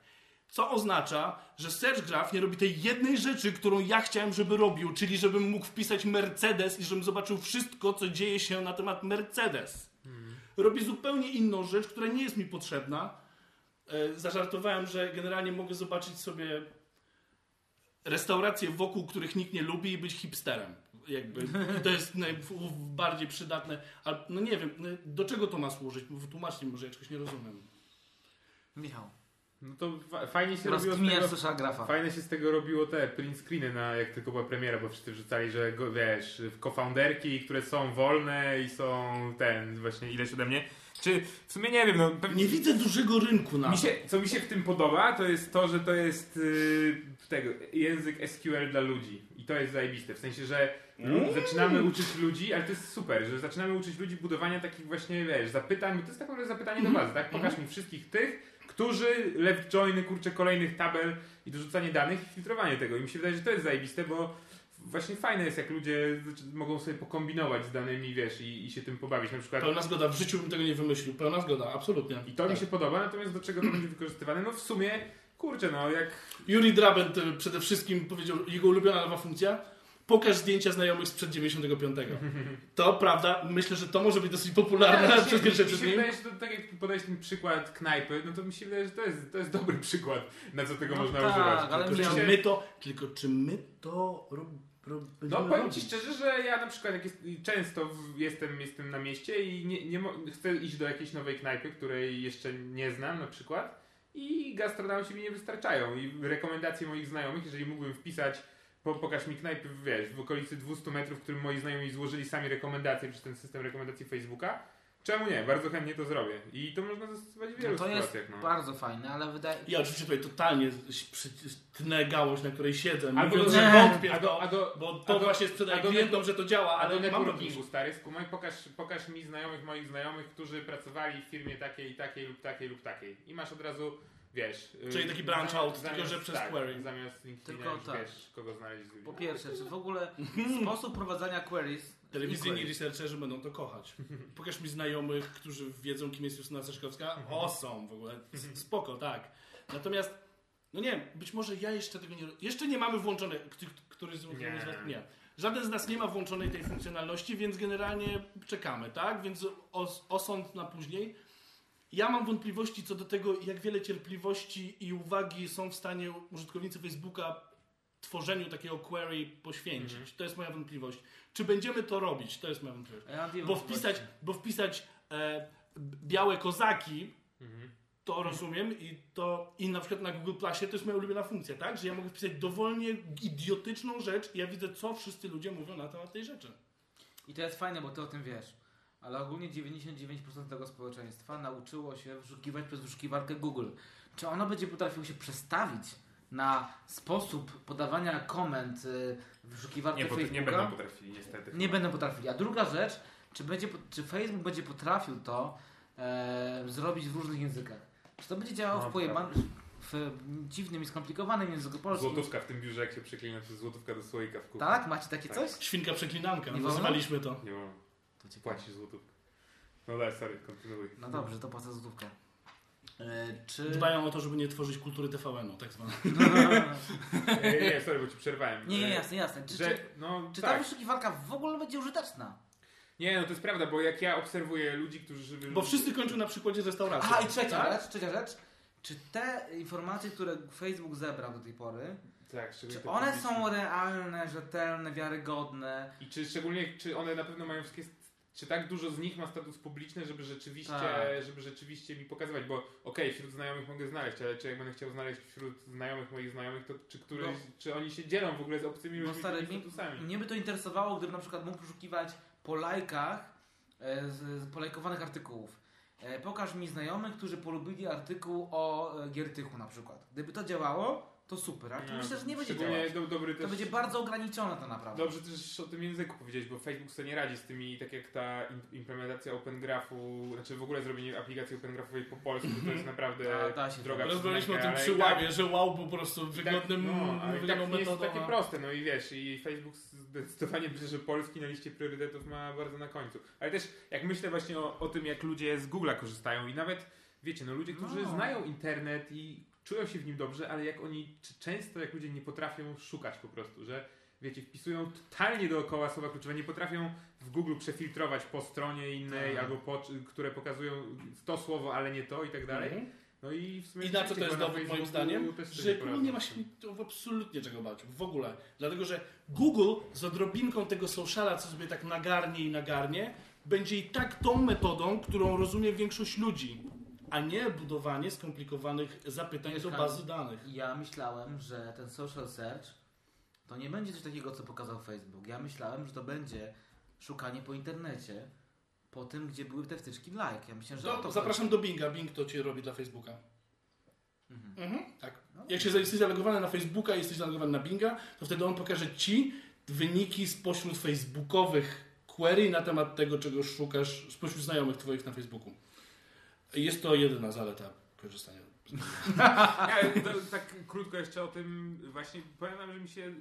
Co oznacza, że Search Graph nie robi tej jednej rzeczy, którą ja chciałem, żeby robił, czyli żebym mógł wpisać Mercedes i żebym zobaczył wszystko, co dzieje się na temat Mercedes. Robi zupełnie inną rzecz, która nie jest mi potrzebna. E, zażartowałem, że generalnie mogę zobaczyć sobie restauracje, wokół których nikt nie lubi i być hipsterem. Jakby. I to jest najbardziej przydatne. Ale no nie wiem, no do czego to ma służyć? Wytłumaczcie mi, może ja czegoś nie rozumiem. Michał. No to fa- fajnie się robiło z tego. Fajne się z tego robiło te print screeny, na, jak tylko była premiera, bo wszyscy wrzucali, że go, wiesz, co-founderki, które są wolne i są ten, właśnie ileś ode mnie. Czy w sumie nie wiem, no pewnie Nie widzę dużego rynku na Mi się, co mi się w tym podoba, to jest to, że to jest yy, tego, język SQL dla ludzi. I to jest zajebiste. W sensie, że lu- zaczynamy uczyć ludzi, ale to jest super, że zaczynamy uczyć ludzi budowania takich właśnie, wiesz, zapytań. bo To jest tak naprawdę zapytanie do bazy, tak? Pokaż mi wszystkich tych, którzy left joiny, kurczę, kolejnych tabel i dorzucanie danych i filtrowanie tego. I mi się wydaje, że to jest zajebiste, bo właśnie fajne jest, jak ludzie mogą sobie pokombinować z danymi, wiesz, i, i się tym pobawić. Na przykład Pełna zgoda, w życiu bym tego nie wymyślił. Pełna zgoda, absolutnie. i to mi Tak. się podoba, natomiast do czego to będzie wykorzystywane? No w sumie, kurczę, no jak Juri Drabent y, przede wszystkim powiedział, jego ulubiona nowa funkcja, pokaż zdjęcia znajomych sprzed 95. To prawda, myślę, że to może być dosyć popularne Ale przez pierwsze się trzy dni. wydaje, że to, tak jak podałeś ten przykład knajpy, no to mi się wydaje, że to jest, to jest dobry przykład, na co tego No można tak, używać. ale Tylko mi- czy my to, tylko czy my to rob, rob, No powiem robić? Ci szczerze, że ja na przykład jak jest, często w, jestem, jestem na mieście i nie, nie mo- chcę iść do jakiejś nowej knajpy, której jeszcze nie znam na przykład i gastronauci mi nie wystarczają. I rekomendacje moich znajomych, jeżeli mógłbym wpisać po, pokaż mi knajpy, wiesz, w okolicy 200 metrów, którym moi znajomi złożyli sami rekomendacje przez ten system rekomendacji Facebooka, czemu nie? Bardzo chętnie to zrobię. I to można zastosować w wielu No to jest sytuacjach. No. bardzo fajne, ale wydaje Ja oczywiście tutaj totalnie tnę gałąź, na której siedzę, Albo mówiąc, do- że Nie. wątpię A do, a do, bo a to do- właśnie sprzedaje a do klientom, że to działa, A do ale mam networkingu, stary, skumaj, pokaż, pokaż mi znajomych moich znajomych, którzy pracowali w firmie takiej, takiej lub takiej lub takiej. I masz od razu, wiesz... y, Czyli taki branch out, tylko że przez tak, query. Zamiast LinkedIna Tylko już tak. wiesz, kogo znaleźć. Po pierwsze, czy w ogóle sposób prowadzenia queries Telewizyjni inquiry. researcherzy będą to kochać. Pokaż mi znajomych, którzy wiedzą, kim jest Justyna Staszkowska. O, są w ogóle. Spoko, tak. Natomiast, no nie być może ja jeszcze tego nie... Jeszcze nie mamy włączonej... Który z Nie. z was... Nie. Żaden z nas nie ma włączonej tej funkcjonalności, więc generalnie czekamy, tak? Więc os, osąd na później. Ja mam wątpliwości co do tego, jak wiele cierpliwości i uwagi są w stanie użytkownicy Facebooka tworzeniu takiego query poświęcić. To jest moja wątpliwość. Czy będziemy to robić? To jest moja wątpliwość. Ja Bo wpisać, bo wpisać e, białe kozaki, Mhm. to rozumiem i to i na przykład na Google Plusie to jest moja ulubiona funkcja, tak? Że ja mogę wpisać dowolnie idiotyczną rzecz i ja widzę, co wszyscy ludzie mówią na temat tej rzeczy. I to jest fajne, bo ty o tym wiesz. Ale ogólnie 99% tego społeczeństwa nauczyło się wyszukiwać przez wyszukiwarkę Google. Czy ono będzie potrafiło się przestawić na sposób podawania komend y, w wyszukiwarce Nie, Facebooka, nie będą potrafili, niestety. nie będą potrafili. A druga rzecz, czy, będzie, czy Facebook będzie potrafił to e, zrobić w różnych językach? Czy to będzie działało No, w, pojeban- w dziwnym i skomplikowanym języku polskim? Złotówka w tym biurze, jak się przeklina, to złotówka do słoika w kuchni. Tak? Macie takie Tak. coś? Świnka przeklinanka, Nie nazywaliśmy to. Nie wolno. To ciekawe. Płacisz złotówkę. No daj, sorry, kontynuuj. No dobrze, to płacę złotówkę. E, czy... Dbają o to, żeby nie tworzyć kultury TVN-u, tak zwane. Nie, nie, sorry, bo ci przerwałem. nie, nie, jasne, jasne. Czy, Że, czy, no, czy ta tak. wyszukiwarka w ogóle będzie użyteczna? Nie, no to jest prawda, bo jak ja obserwuję ludzi, którzy... Żeby... Bo wszyscy kończą na przykładzie restauracji. Aha, i trzecia Tak? rzecz, trzecia rzecz. Czy te informacje, które Facebook zebrał do tej pory, Tak, czy one są realne, rzetelne, wiarygodne? I czy szczególnie, czy one na pewno mają wszystkie... Czy tak dużo z nich ma status publiczny, żeby rzeczywiście, Tak. żeby rzeczywiście mi pokazywać, bo okej, wśród znajomych mogę znaleźć, ale czy jak będę chciał znaleźć wśród znajomych moich znajomych, to czy któryś, No. czy oni się dzielą w ogóle z obcymi No ludźmi stary, statusami? mnie by to interesowało, gdybym na przykład mógł poszukiwać po lajkach e, z, z polajkowanych artykułów. E, pokaż mi znajomych, którzy polubili artykuł o e, Giertychu na przykład. Gdyby to działało, to super, ale to myślę, że nie będzie działać. do, dobry To też... będzie bardzo ograniczone to naprawdę. Dobrze też o tym języku powiedzieć, bo Facebook sobie nie radzi z tymi, tak jak ta im- implementacja Open Graphu, znaczy w ogóle zrobienie aplikacji Open Graphowej po polsku, to jest naprawdę A, da się droga. Rozmawialiśmy o tym przy i tak- że wow po prostu tak- wygodnym, no, ale tak nie jest takie proste, no i wiesz, i Facebook zdecydowanie myślę, że polski na liście priorytetów ma bardzo na końcu. Ale też jak myślę właśnie o, o tym, jak ludzie z Google'a korzystają i nawet, wiecie, no ludzie, którzy No. znają internet i czują się w nim dobrze, ale jak oni, czy często jak ludzie nie potrafią szukać po prostu, że wiecie, wpisują totalnie dookoła słowa kluczowe, nie potrafią w Google przefiltrować po stronie innej, Tak. albo po, które pokazują to słowo, ale nie to i tak dalej. Mhm. No i w sumie I na co to jest dowód moim zdaniem? Że Google nie ma się absolutnie czego bać. W ogóle. Dlatego, że Google z odrobinką tego sociala, co sobie tak nagarnie i nagarnie, będzie i tak tą metodą, którą rozumie większość ludzi, a nie budowanie skomplikowanych zapytań do Mieszkanie. bazy danych. Ja myślałem, że ten social search to nie będzie coś takiego, co pokazał Facebook. Ja myślałem, że to będzie szukanie po internecie, po tym, gdzie były te wtyczki like. Ja myślę, że To, zapraszam do Binga. Bing to cię robi dla Facebooka. Mhm. Mhm, tak. No. Jak się jesteś zalegowany na Facebooka i jesteś zalegowany na Binga, to wtedy on pokaże ci wyniki spośród facebookowych query na temat tego, czego szukasz spośród znajomych twoich na Facebooku. Jest to jedyna zaleta korzystania. Ja, tak krótko jeszcze o tym właśnie powiem wam, że mi się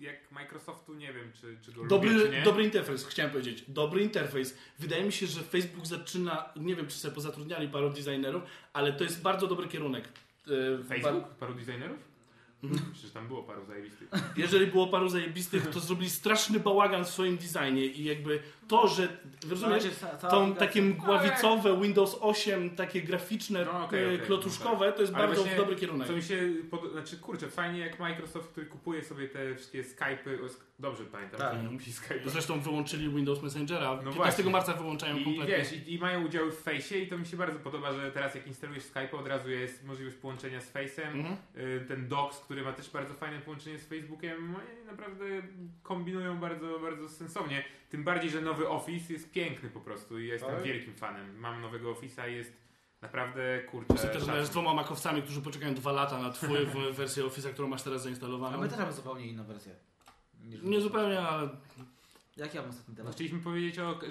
jak Microsoftu nie wiem czy, czy go lubię, czy Dobry, nie. dobry interfejs, chciałem powiedzieć. Dobry interfejs. Wydaje mi się, że Facebook zaczyna, nie wiem, czy sobie pozatrudniali paru designerów, ale to jest bardzo dobry kierunek. E, Facebook? Paru designerów? Mhm. Przecież tam było paru zajebistych. Jeżeli było paru zajebistych, to zrobili straszny bałagan w swoim designie i jakby to, że rozumiesz, tą takie mgławicowe Windows 8, takie graficzne, No, okej, e, okej, klocuszkowe, to jest Ale bardzo właśnie dobry kierunek. Co mi się, pod... znaczy kurczę, fajnie jak Microsoft, który kupuje sobie te wszystkie Skype'y, dobrze pamiętam, Tak. że nie musi Skype'a. Zresztą wyłączyli Windows Messengera. 15 właśnie. marca wyłączają I kompletnie. wiesz, i, i mają udział w Face'ie i to mi się bardzo podoba, że teraz jak instalujesz Skype'a od razu jest możliwość połączenia z Face'em. Mhm. Y, Ten Docs, który ma też bardzo fajne połączenie z Facebookiem, oni naprawdę kombinują bardzo, bardzo sensownie. Tym bardziej, że nowy Office jest piękny po prostu i ja jestem wielkim fanem. Mam nowego Office'a i jest naprawdę kurczę. Ty też szacun. z dwoma makowcami, którzy poczekają dwa lata na twoją wersję Office'a, którą masz teraz A zainstalowaną. my też mamy zupełnie inną wersję. Niż- Nie zupełnie, ale Jak ja mam ostatni No, temat? chcieliśmy powiedzieć o, że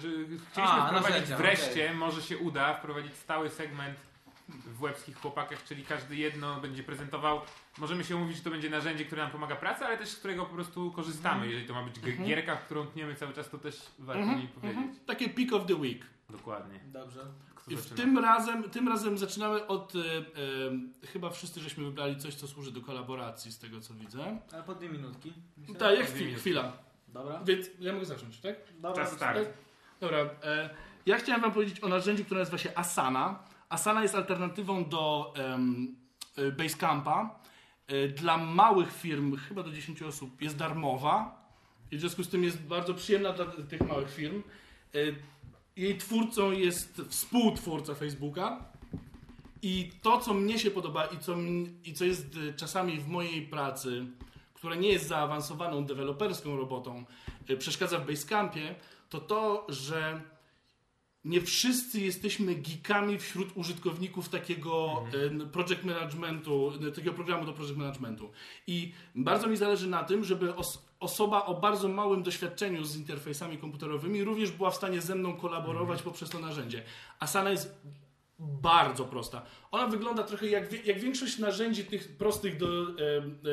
chcieliśmy A, wprowadzić narzędzia, wreszcie, może się uda, wprowadzić stały segment w łebskich chłopakach, czyli każdy jedno będzie prezentował. Możemy się umówić, że to będzie narzędzie, które nam pomaga pracy, ale też z którego po prostu korzystamy. Mhm. Jeżeli to ma być Mhm. gierka, w którą tniemy cały czas, to też warto Mhm, mi powiedzieć. mhm. takie pick of the week. Dokładnie. Dobrze. W tym razem, tym razem zaczynamy od. E, e, chyba wszyscy żeśmy wybrali coś, co służy do kolaboracji, z tego co widzę. Ale po dwie minutki. Myślę. Tak, jak dwie chwil, minuty. chwila. Dobra. Więc ja mogę zacząć, tak? Dobra. Czas start. Dobra. E, ja chciałem Wam powiedzieć o narzędziu, które nazywa się Asana. Asana jest alternatywą do Basecampa. E, dla małych firm, chyba do 10 osób, jest darmowa. I w związku z tym jest bardzo przyjemna dla tych małych firm. Jej twórcą jest współtwórca Facebooka. I to, co mnie się podoba i co, i co jest e, czasami w mojej pracy, która nie jest zaawansowaną deweloperską robotą, e, przeszkadza w Basecampie, to to, że nie wszyscy jesteśmy geekami wśród użytkowników takiego e, project managementu, takiego programu do project managementu. I bardzo mi zależy na tym, żeby os osoba o bardzo małym doświadczeniu z interfejsami komputerowymi również była w stanie ze mną kolaborować poprzez to narzędzie. Asana jest bardzo prosta. Ona wygląda trochę jak, jak większość narzędzi tych prostych do e,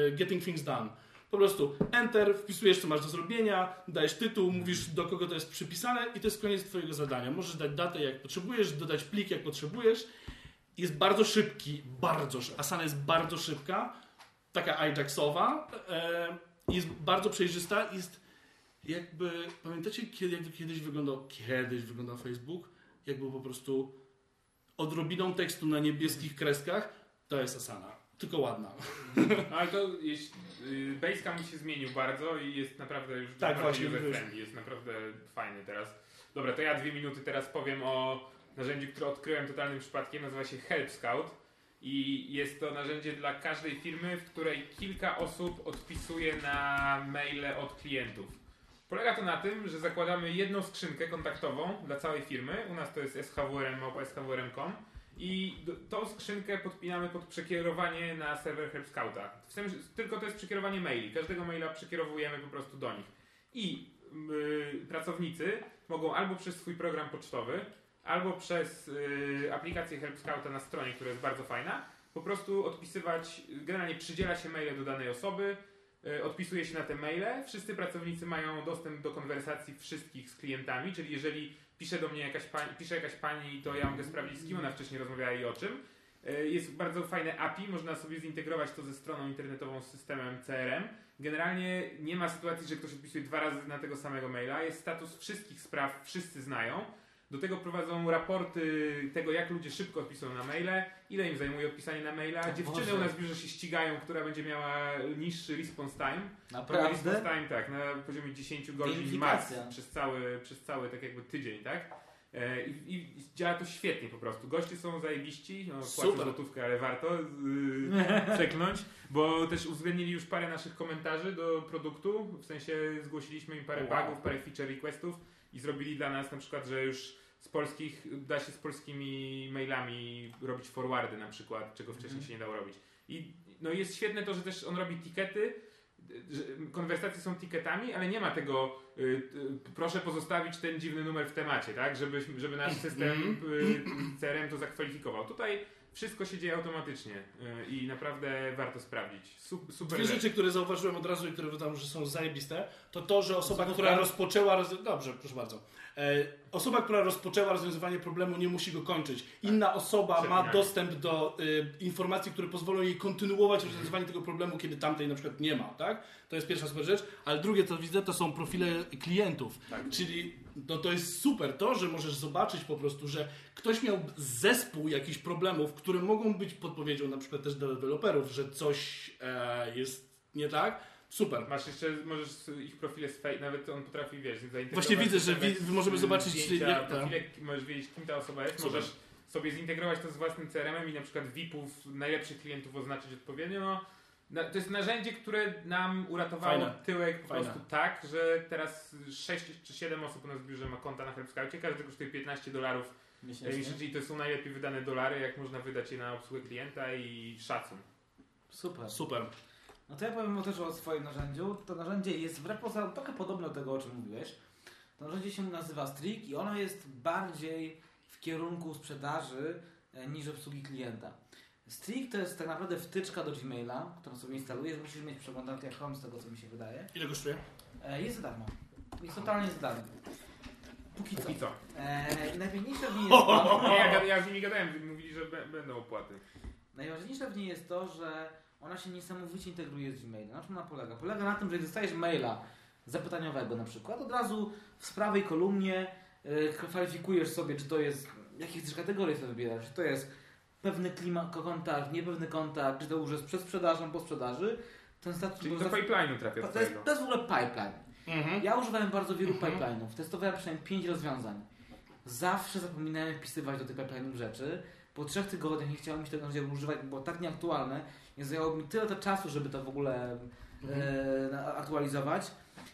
e, getting things done. Po prostu enter, wpisujesz co masz do zrobienia, dajesz tytuł, mówisz do kogo to jest przypisane i to jest koniec twojego zadania. Możesz dać datę jak potrzebujesz, dodać plik jak potrzebujesz. Jest bardzo szybki, bardzo Asana jest bardzo szybka, taka Ajaxowa, e, jest bardzo przejrzysta, jest jakby, pamiętacie kiedy, jak kiedyś wyglądał, kiedyś wyglądał Facebook? Jak był po prostu odrobiną tekstu na niebieskich kreskach, to jest Asana. Tylko ładna. Ale to jest, y, Basecamp mi się zmienił bardzo i jest naprawdę już Tak, właśnie, friendly, jest naprawdę fajny teraz. Dobra, to ja dwie minuty teraz powiem o narzędziu, które odkryłem totalnym przypadkiem, nazywa się Help Scout i jest to narzędzie dla każdej firmy, w której kilka osób odpisuje na maile od klientów. Polega to na tym, że zakładamy jedną skrzynkę kontaktową dla całej firmy, u nas to jest SHWRM.com i tą skrzynkę podpinamy pod przekierowanie na serwer Help Scouta. W tylko to jest przekierowanie maili. Każdego maila przekierowujemy po prostu do nich. I yy, pracownicy mogą albo przez swój program pocztowy, albo przez yy, aplikację Help Scouta na stronie, która jest bardzo fajna, po prostu odpisywać, generalnie przydziela się maile do danej osoby, yy, odpisuje się na te maile. Wszyscy pracownicy mają dostęp do konwersacji wszystkich z klientami, czyli jeżeli pisze do mnie jakaś pani, pisze jakaś pani, to ja mogę sprawdzić, z kim ona wcześniej rozmawiała i o czym. E, Jest bardzo fajne API, można sobie zintegrować to ze stroną internetową z systemem CRM. Generalnie nie ma sytuacji, że ktoś odpisuje dwa razy na tego samego maila. Jest status wszystkich spraw, wszyscy znają. Do tego prowadzą raporty tego, jak ludzie szybko odpisują na maile, ile im zajmuje odpisanie na maila. O Dziewczyny Boże. u nas w biurze się ścigają, która będzie miała niższy response time. Naprawdę? Response time, tak, na poziomie 10 godzin max przez cały, przez cały tak jakby tydzień, tak? E, I, i, działa to świetnie po prostu. Goście są zajebiści, no, płacą Super. złotówkę, ale warto yy, bo też uwzględnili już parę naszych komentarzy do produktu, w sensie zgłosiliśmy im parę Wow. bugów, parę feature requestów i zrobili dla nas na przykład, że już z polskich, da się z polskimi mailami robić forwardy na przykład, czego wcześniej Mhm. się nie dało robić. I no jest świetne to, że też on robi tikety, konwersacje są tiketami, ale nie ma tego y, y, proszę pozostawić ten dziwny numer w temacie, tak? Żeby, żeby nasz system y, CRM to zakwalifikował. Tutaj wszystko się dzieje automatycznie y, i naprawdę warto sprawdzić. Su, super. Dwie rzecz. rzeczy, które zauważyłem od razu i które tam, że są zajebiste, to to, że osoba, która tak? rozpoczęła... Roz... Dobrze, proszę bardzo. E, osoba, która rozpoczęła rozwiązywanie problemu nie musi go kończyć. Inna osoba ma dostęp do y, informacji, które pozwolą jej kontynuować rozwiązywanie tego problemu, kiedy tamtej na przykład nie ma, tak? To jest pierwsza super rzecz. Ale drugie, co widzę, to są profile klientów. Tak. Czyli no to jest super to, że możesz zobaczyć po prostu, że ktoś miał zespół jakichś problemów, które mogą być podpowiedzią na przykład też dla deweloperów, że coś e, jest nie tak. Super. Masz jeszcze, możesz ich profile fej- nawet on potrafi, wiesz, zaintegrować Właśnie widzę, że wi- możemy zobaczyć, zdjęcia, jak to- profile, możesz wiedzieć, kim ta osoba jest, Super. możesz sobie zintegrować to z własnym CRM-em i na przykład VIP-ów, najlepszych klientów oznaczyć odpowiednio. No, na, to jest narzędzie, które nam uratowało Fajne. tyłek po Fajne. prostu tak, że teraz 6 czy 7 osób u nas w biurze ma konta na HelpScoutie, każdy kosztuje 15 dolarów e, Miesięcznie. miesięcznie i to są najlepiej wydane dolary, jak można wydać je na obsługę klienta i szacun. Super. Super. No to ja powiem też o swoim narzędziu. To narzędzie jest wbrew pozorom trochę podobne do tego, o czym mówiłeś. To narzędzie się nazywa Streak i ono jest bardziej w kierunku sprzedaży e, niż obsługi klienta. Streak to jest tak naprawdę wtyczka do Gmaila, którą sobie instalujesz. Musisz mieć przeglądarkę Chrome z tego, co mi się wydaje. Ile kosztuje? E, Jest za darmo. Jest totalnie za darmo. Póki co. Póki co. E, najważniejsze w niej jest to... Nie, ja, ja z nimi gadałem, mówili, że be- będą opłaty. Najważniejsze w niej jest to, że ona się niesamowicie integruje z Gmailem. Na czym ona polega? Polega na tym, że jak dostajesz maila zapytaniowego na przykład, od razu w prawej kolumnie y, kwalifikujesz sobie, czy to jest, jakie chcesz kategorie sobie wybierasz, czy to jest pewny klima, kontakt, niepewny kontakt, czy to już jest przed sprzedażą, po sprzedaży. Ten status Czyli do pipeline'u trafia to, jest, to jest w ogóle pipeline. Mhm. Ja używałem bardzo wielu Mhm. pipeline'ów. Testowałem przynajmniej 5 rozwiązań. Zawsze zapominałem wpisywać do tych pipeline'ów rzeczy. Po trzech tygodniach nie chciałem mi tego narzędzia używać, bo było tak nieaktualne. Nie zajęło mi tyle to czasu, żeby to w ogóle e, na- aktualizować.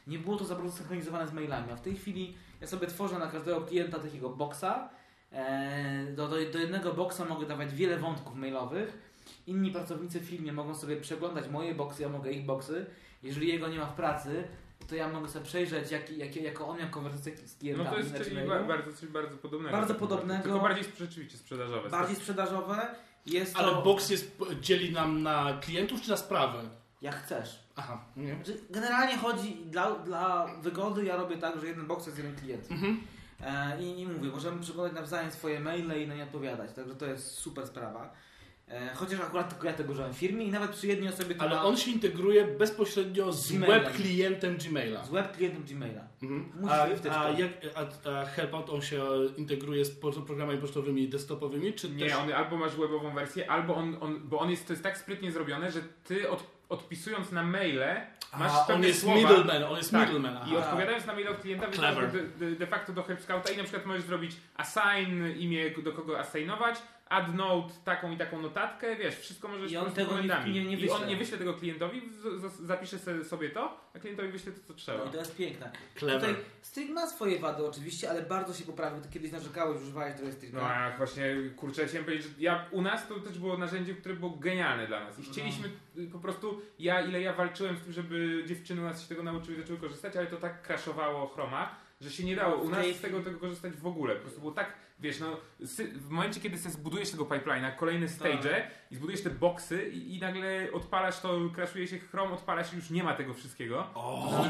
Nie było to za bardzo synchronizowane z mailami. A w tej chwili Ja sobie tworzę na każdego klienta takiego boxa. E, do, do, do jednego boxa mogę dawać wiele wątków mailowych. Inni pracownicy w firmie mogą sobie przeglądać moje boxy, ja mogę ich boxy. Jeżeli jego nie ma w pracy, to ja mogę sobie przejrzeć, jak, jak, jaką on miał konwersację z klientami. No to jest czyli bardzo, coś bardzo podobnego. Bardzo tak podobnego. Tylko bardziej rzeczywiście sprzedażowe. Bardziej sprzedażowe. Jest Ale to, box jest, dzieli nam na klientów czy na sprawę? jak chcesz. Aha, nie. Znaczy, Generalnie chodzi dla, dla wygody, ja robię tak, że jeden box jest jeden klient. Mhm. E, i, I mówię, możemy przeglądać nawzajem swoje maile i na nie odpowiadać, także to jest super sprawa. E, chociaż akurat tylko ja tego używam w firmie i nawet przy jednej osobie to Ale ma on się integruje bezpośrednio z Gmailem. web klientem Gmaila. z web klientem Gmaila. Mhm. A, a, jak, a, a Helpout on się integruje z programami pocztowymi desktopowymi, czy Nie, też... on albo masz webową wersję, albo on, on bo on jest, to jest tak sprytnie zrobione, że ty od, odpisując na maile masz a, on jest słowa, middleman, on jest Tak. middleman. I odpowiadając na mail od klienta, wysyłasz de, de, de facto do HelpScouta i na przykład możesz zrobić assign, imię do kogo assignować, add note, taką i taką notatkę, wiesz, wszystko możesz I on tego nie- komendami. nie- nie I on nie wyśle tego klientowi, zapisze sobie to, a klientowi wyśle to, co trzeba. No i to jest piękne. Clever. Tutaj Streak ma swoje wady oczywiście, ale bardzo się poprawił. Ty kiedyś narzekałeś, używałeś trochę Streaka. No a właśnie, kurczę, chciałem powiedzieć, że ja, u nas to też było narzędzie, które było genialne dla nas i chcieliśmy y, po prostu, ja ile ja walczyłem z tym, żeby dziewczyny u nas się tego nauczyły i zaczęły korzystać, ale to tak crashowało Chroma, że się nie dało u nas z tego, tego korzystać w ogóle. Po prostu było tak, wiesz, no w momencie, kiedy sobie zbudujesz tego pipeline'a, kolejne stage i zbudujesz te boxy i, i nagle odpalasz to, crashuje się Chrome, odpalasz i już nie ma tego wszystkiego, O.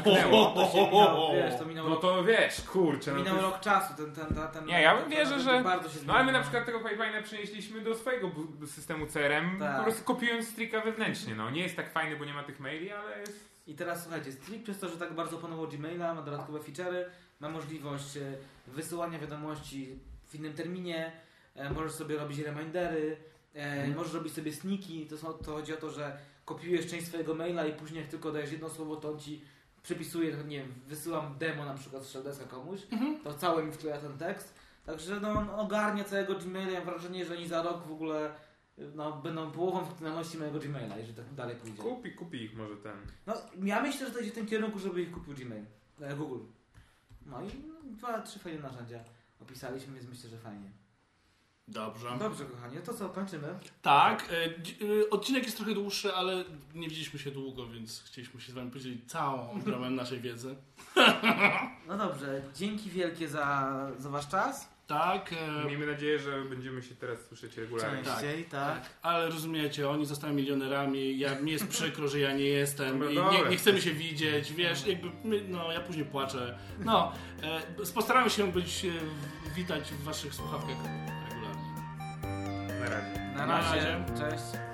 To się wiesz, to minął, no to wiesz, kurczę, no to minął jest- rok czasu. Ten, ten, ten, ten, Nie, ja ten, wierzę, ten, że- Bardzo się No ale my na przykład tego pipeline'a przenieśliśmy do swojego systemu CRM, Tak. po prostu kopiując strika wewnętrznie. No. Nie jest tak fajny, bo nie ma tych maili, ale jest... I teraz słuchajcie, Streak przez to, że tak bardzo opanował Gmaila, ma dodatkowe feature'y, ma możliwość e, wysyłania wiadomości w innym terminie, e, możesz sobie robić remindery, e, możesz robić sobie sniki, to, są, to chodzi o to, że kopiujesz część swojego maila i później jak tylko dajesz jedno słowo, to on ci przypisuje, nie wiem, wysyłam demo na przykład z Shelldeska komuś, to cały mi wkleja ten tekst, także no, on ogarnia całego Gmaila, mam wrażenie, że oni za rok w ogóle no, będą połową funkcjonalności mojego Gmaila, jeżeli tak dalej pójdzie. Kupi, kupi ich może ten. No, ja myślę, że to idzie w tym kierunku, żeby ich kupił Gmail, e, Google. No i dwa, trzy fajne narzędzia opisaliśmy, więc myślę, że fajnie. Dobrze. Dobrze, kochani, to co, kończymy? Tak, e, e, odcinek jest trochę dłuższy, ale nie widzieliśmy się długo, więc chcieliśmy się z wami podzielić całą ogromem naszej wiedzy. No dobrze, dzięki wielkie za, za wasz czas. Tak, e, Miejmy nadzieję, że będziemy się teraz słyszeć regularnie. Częściej, tak. ale rozumiecie, oni zostają milionerami, ja, mi jest przykro, że ja nie jestem No i nie, nie chcemy się widzieć, wiesz, jakby, my, no ja później płaczę. No, e, postaramy się być, e, witać w waszych słuchawkach regularnie. Na razie. Na Na razie. razie. Cześć.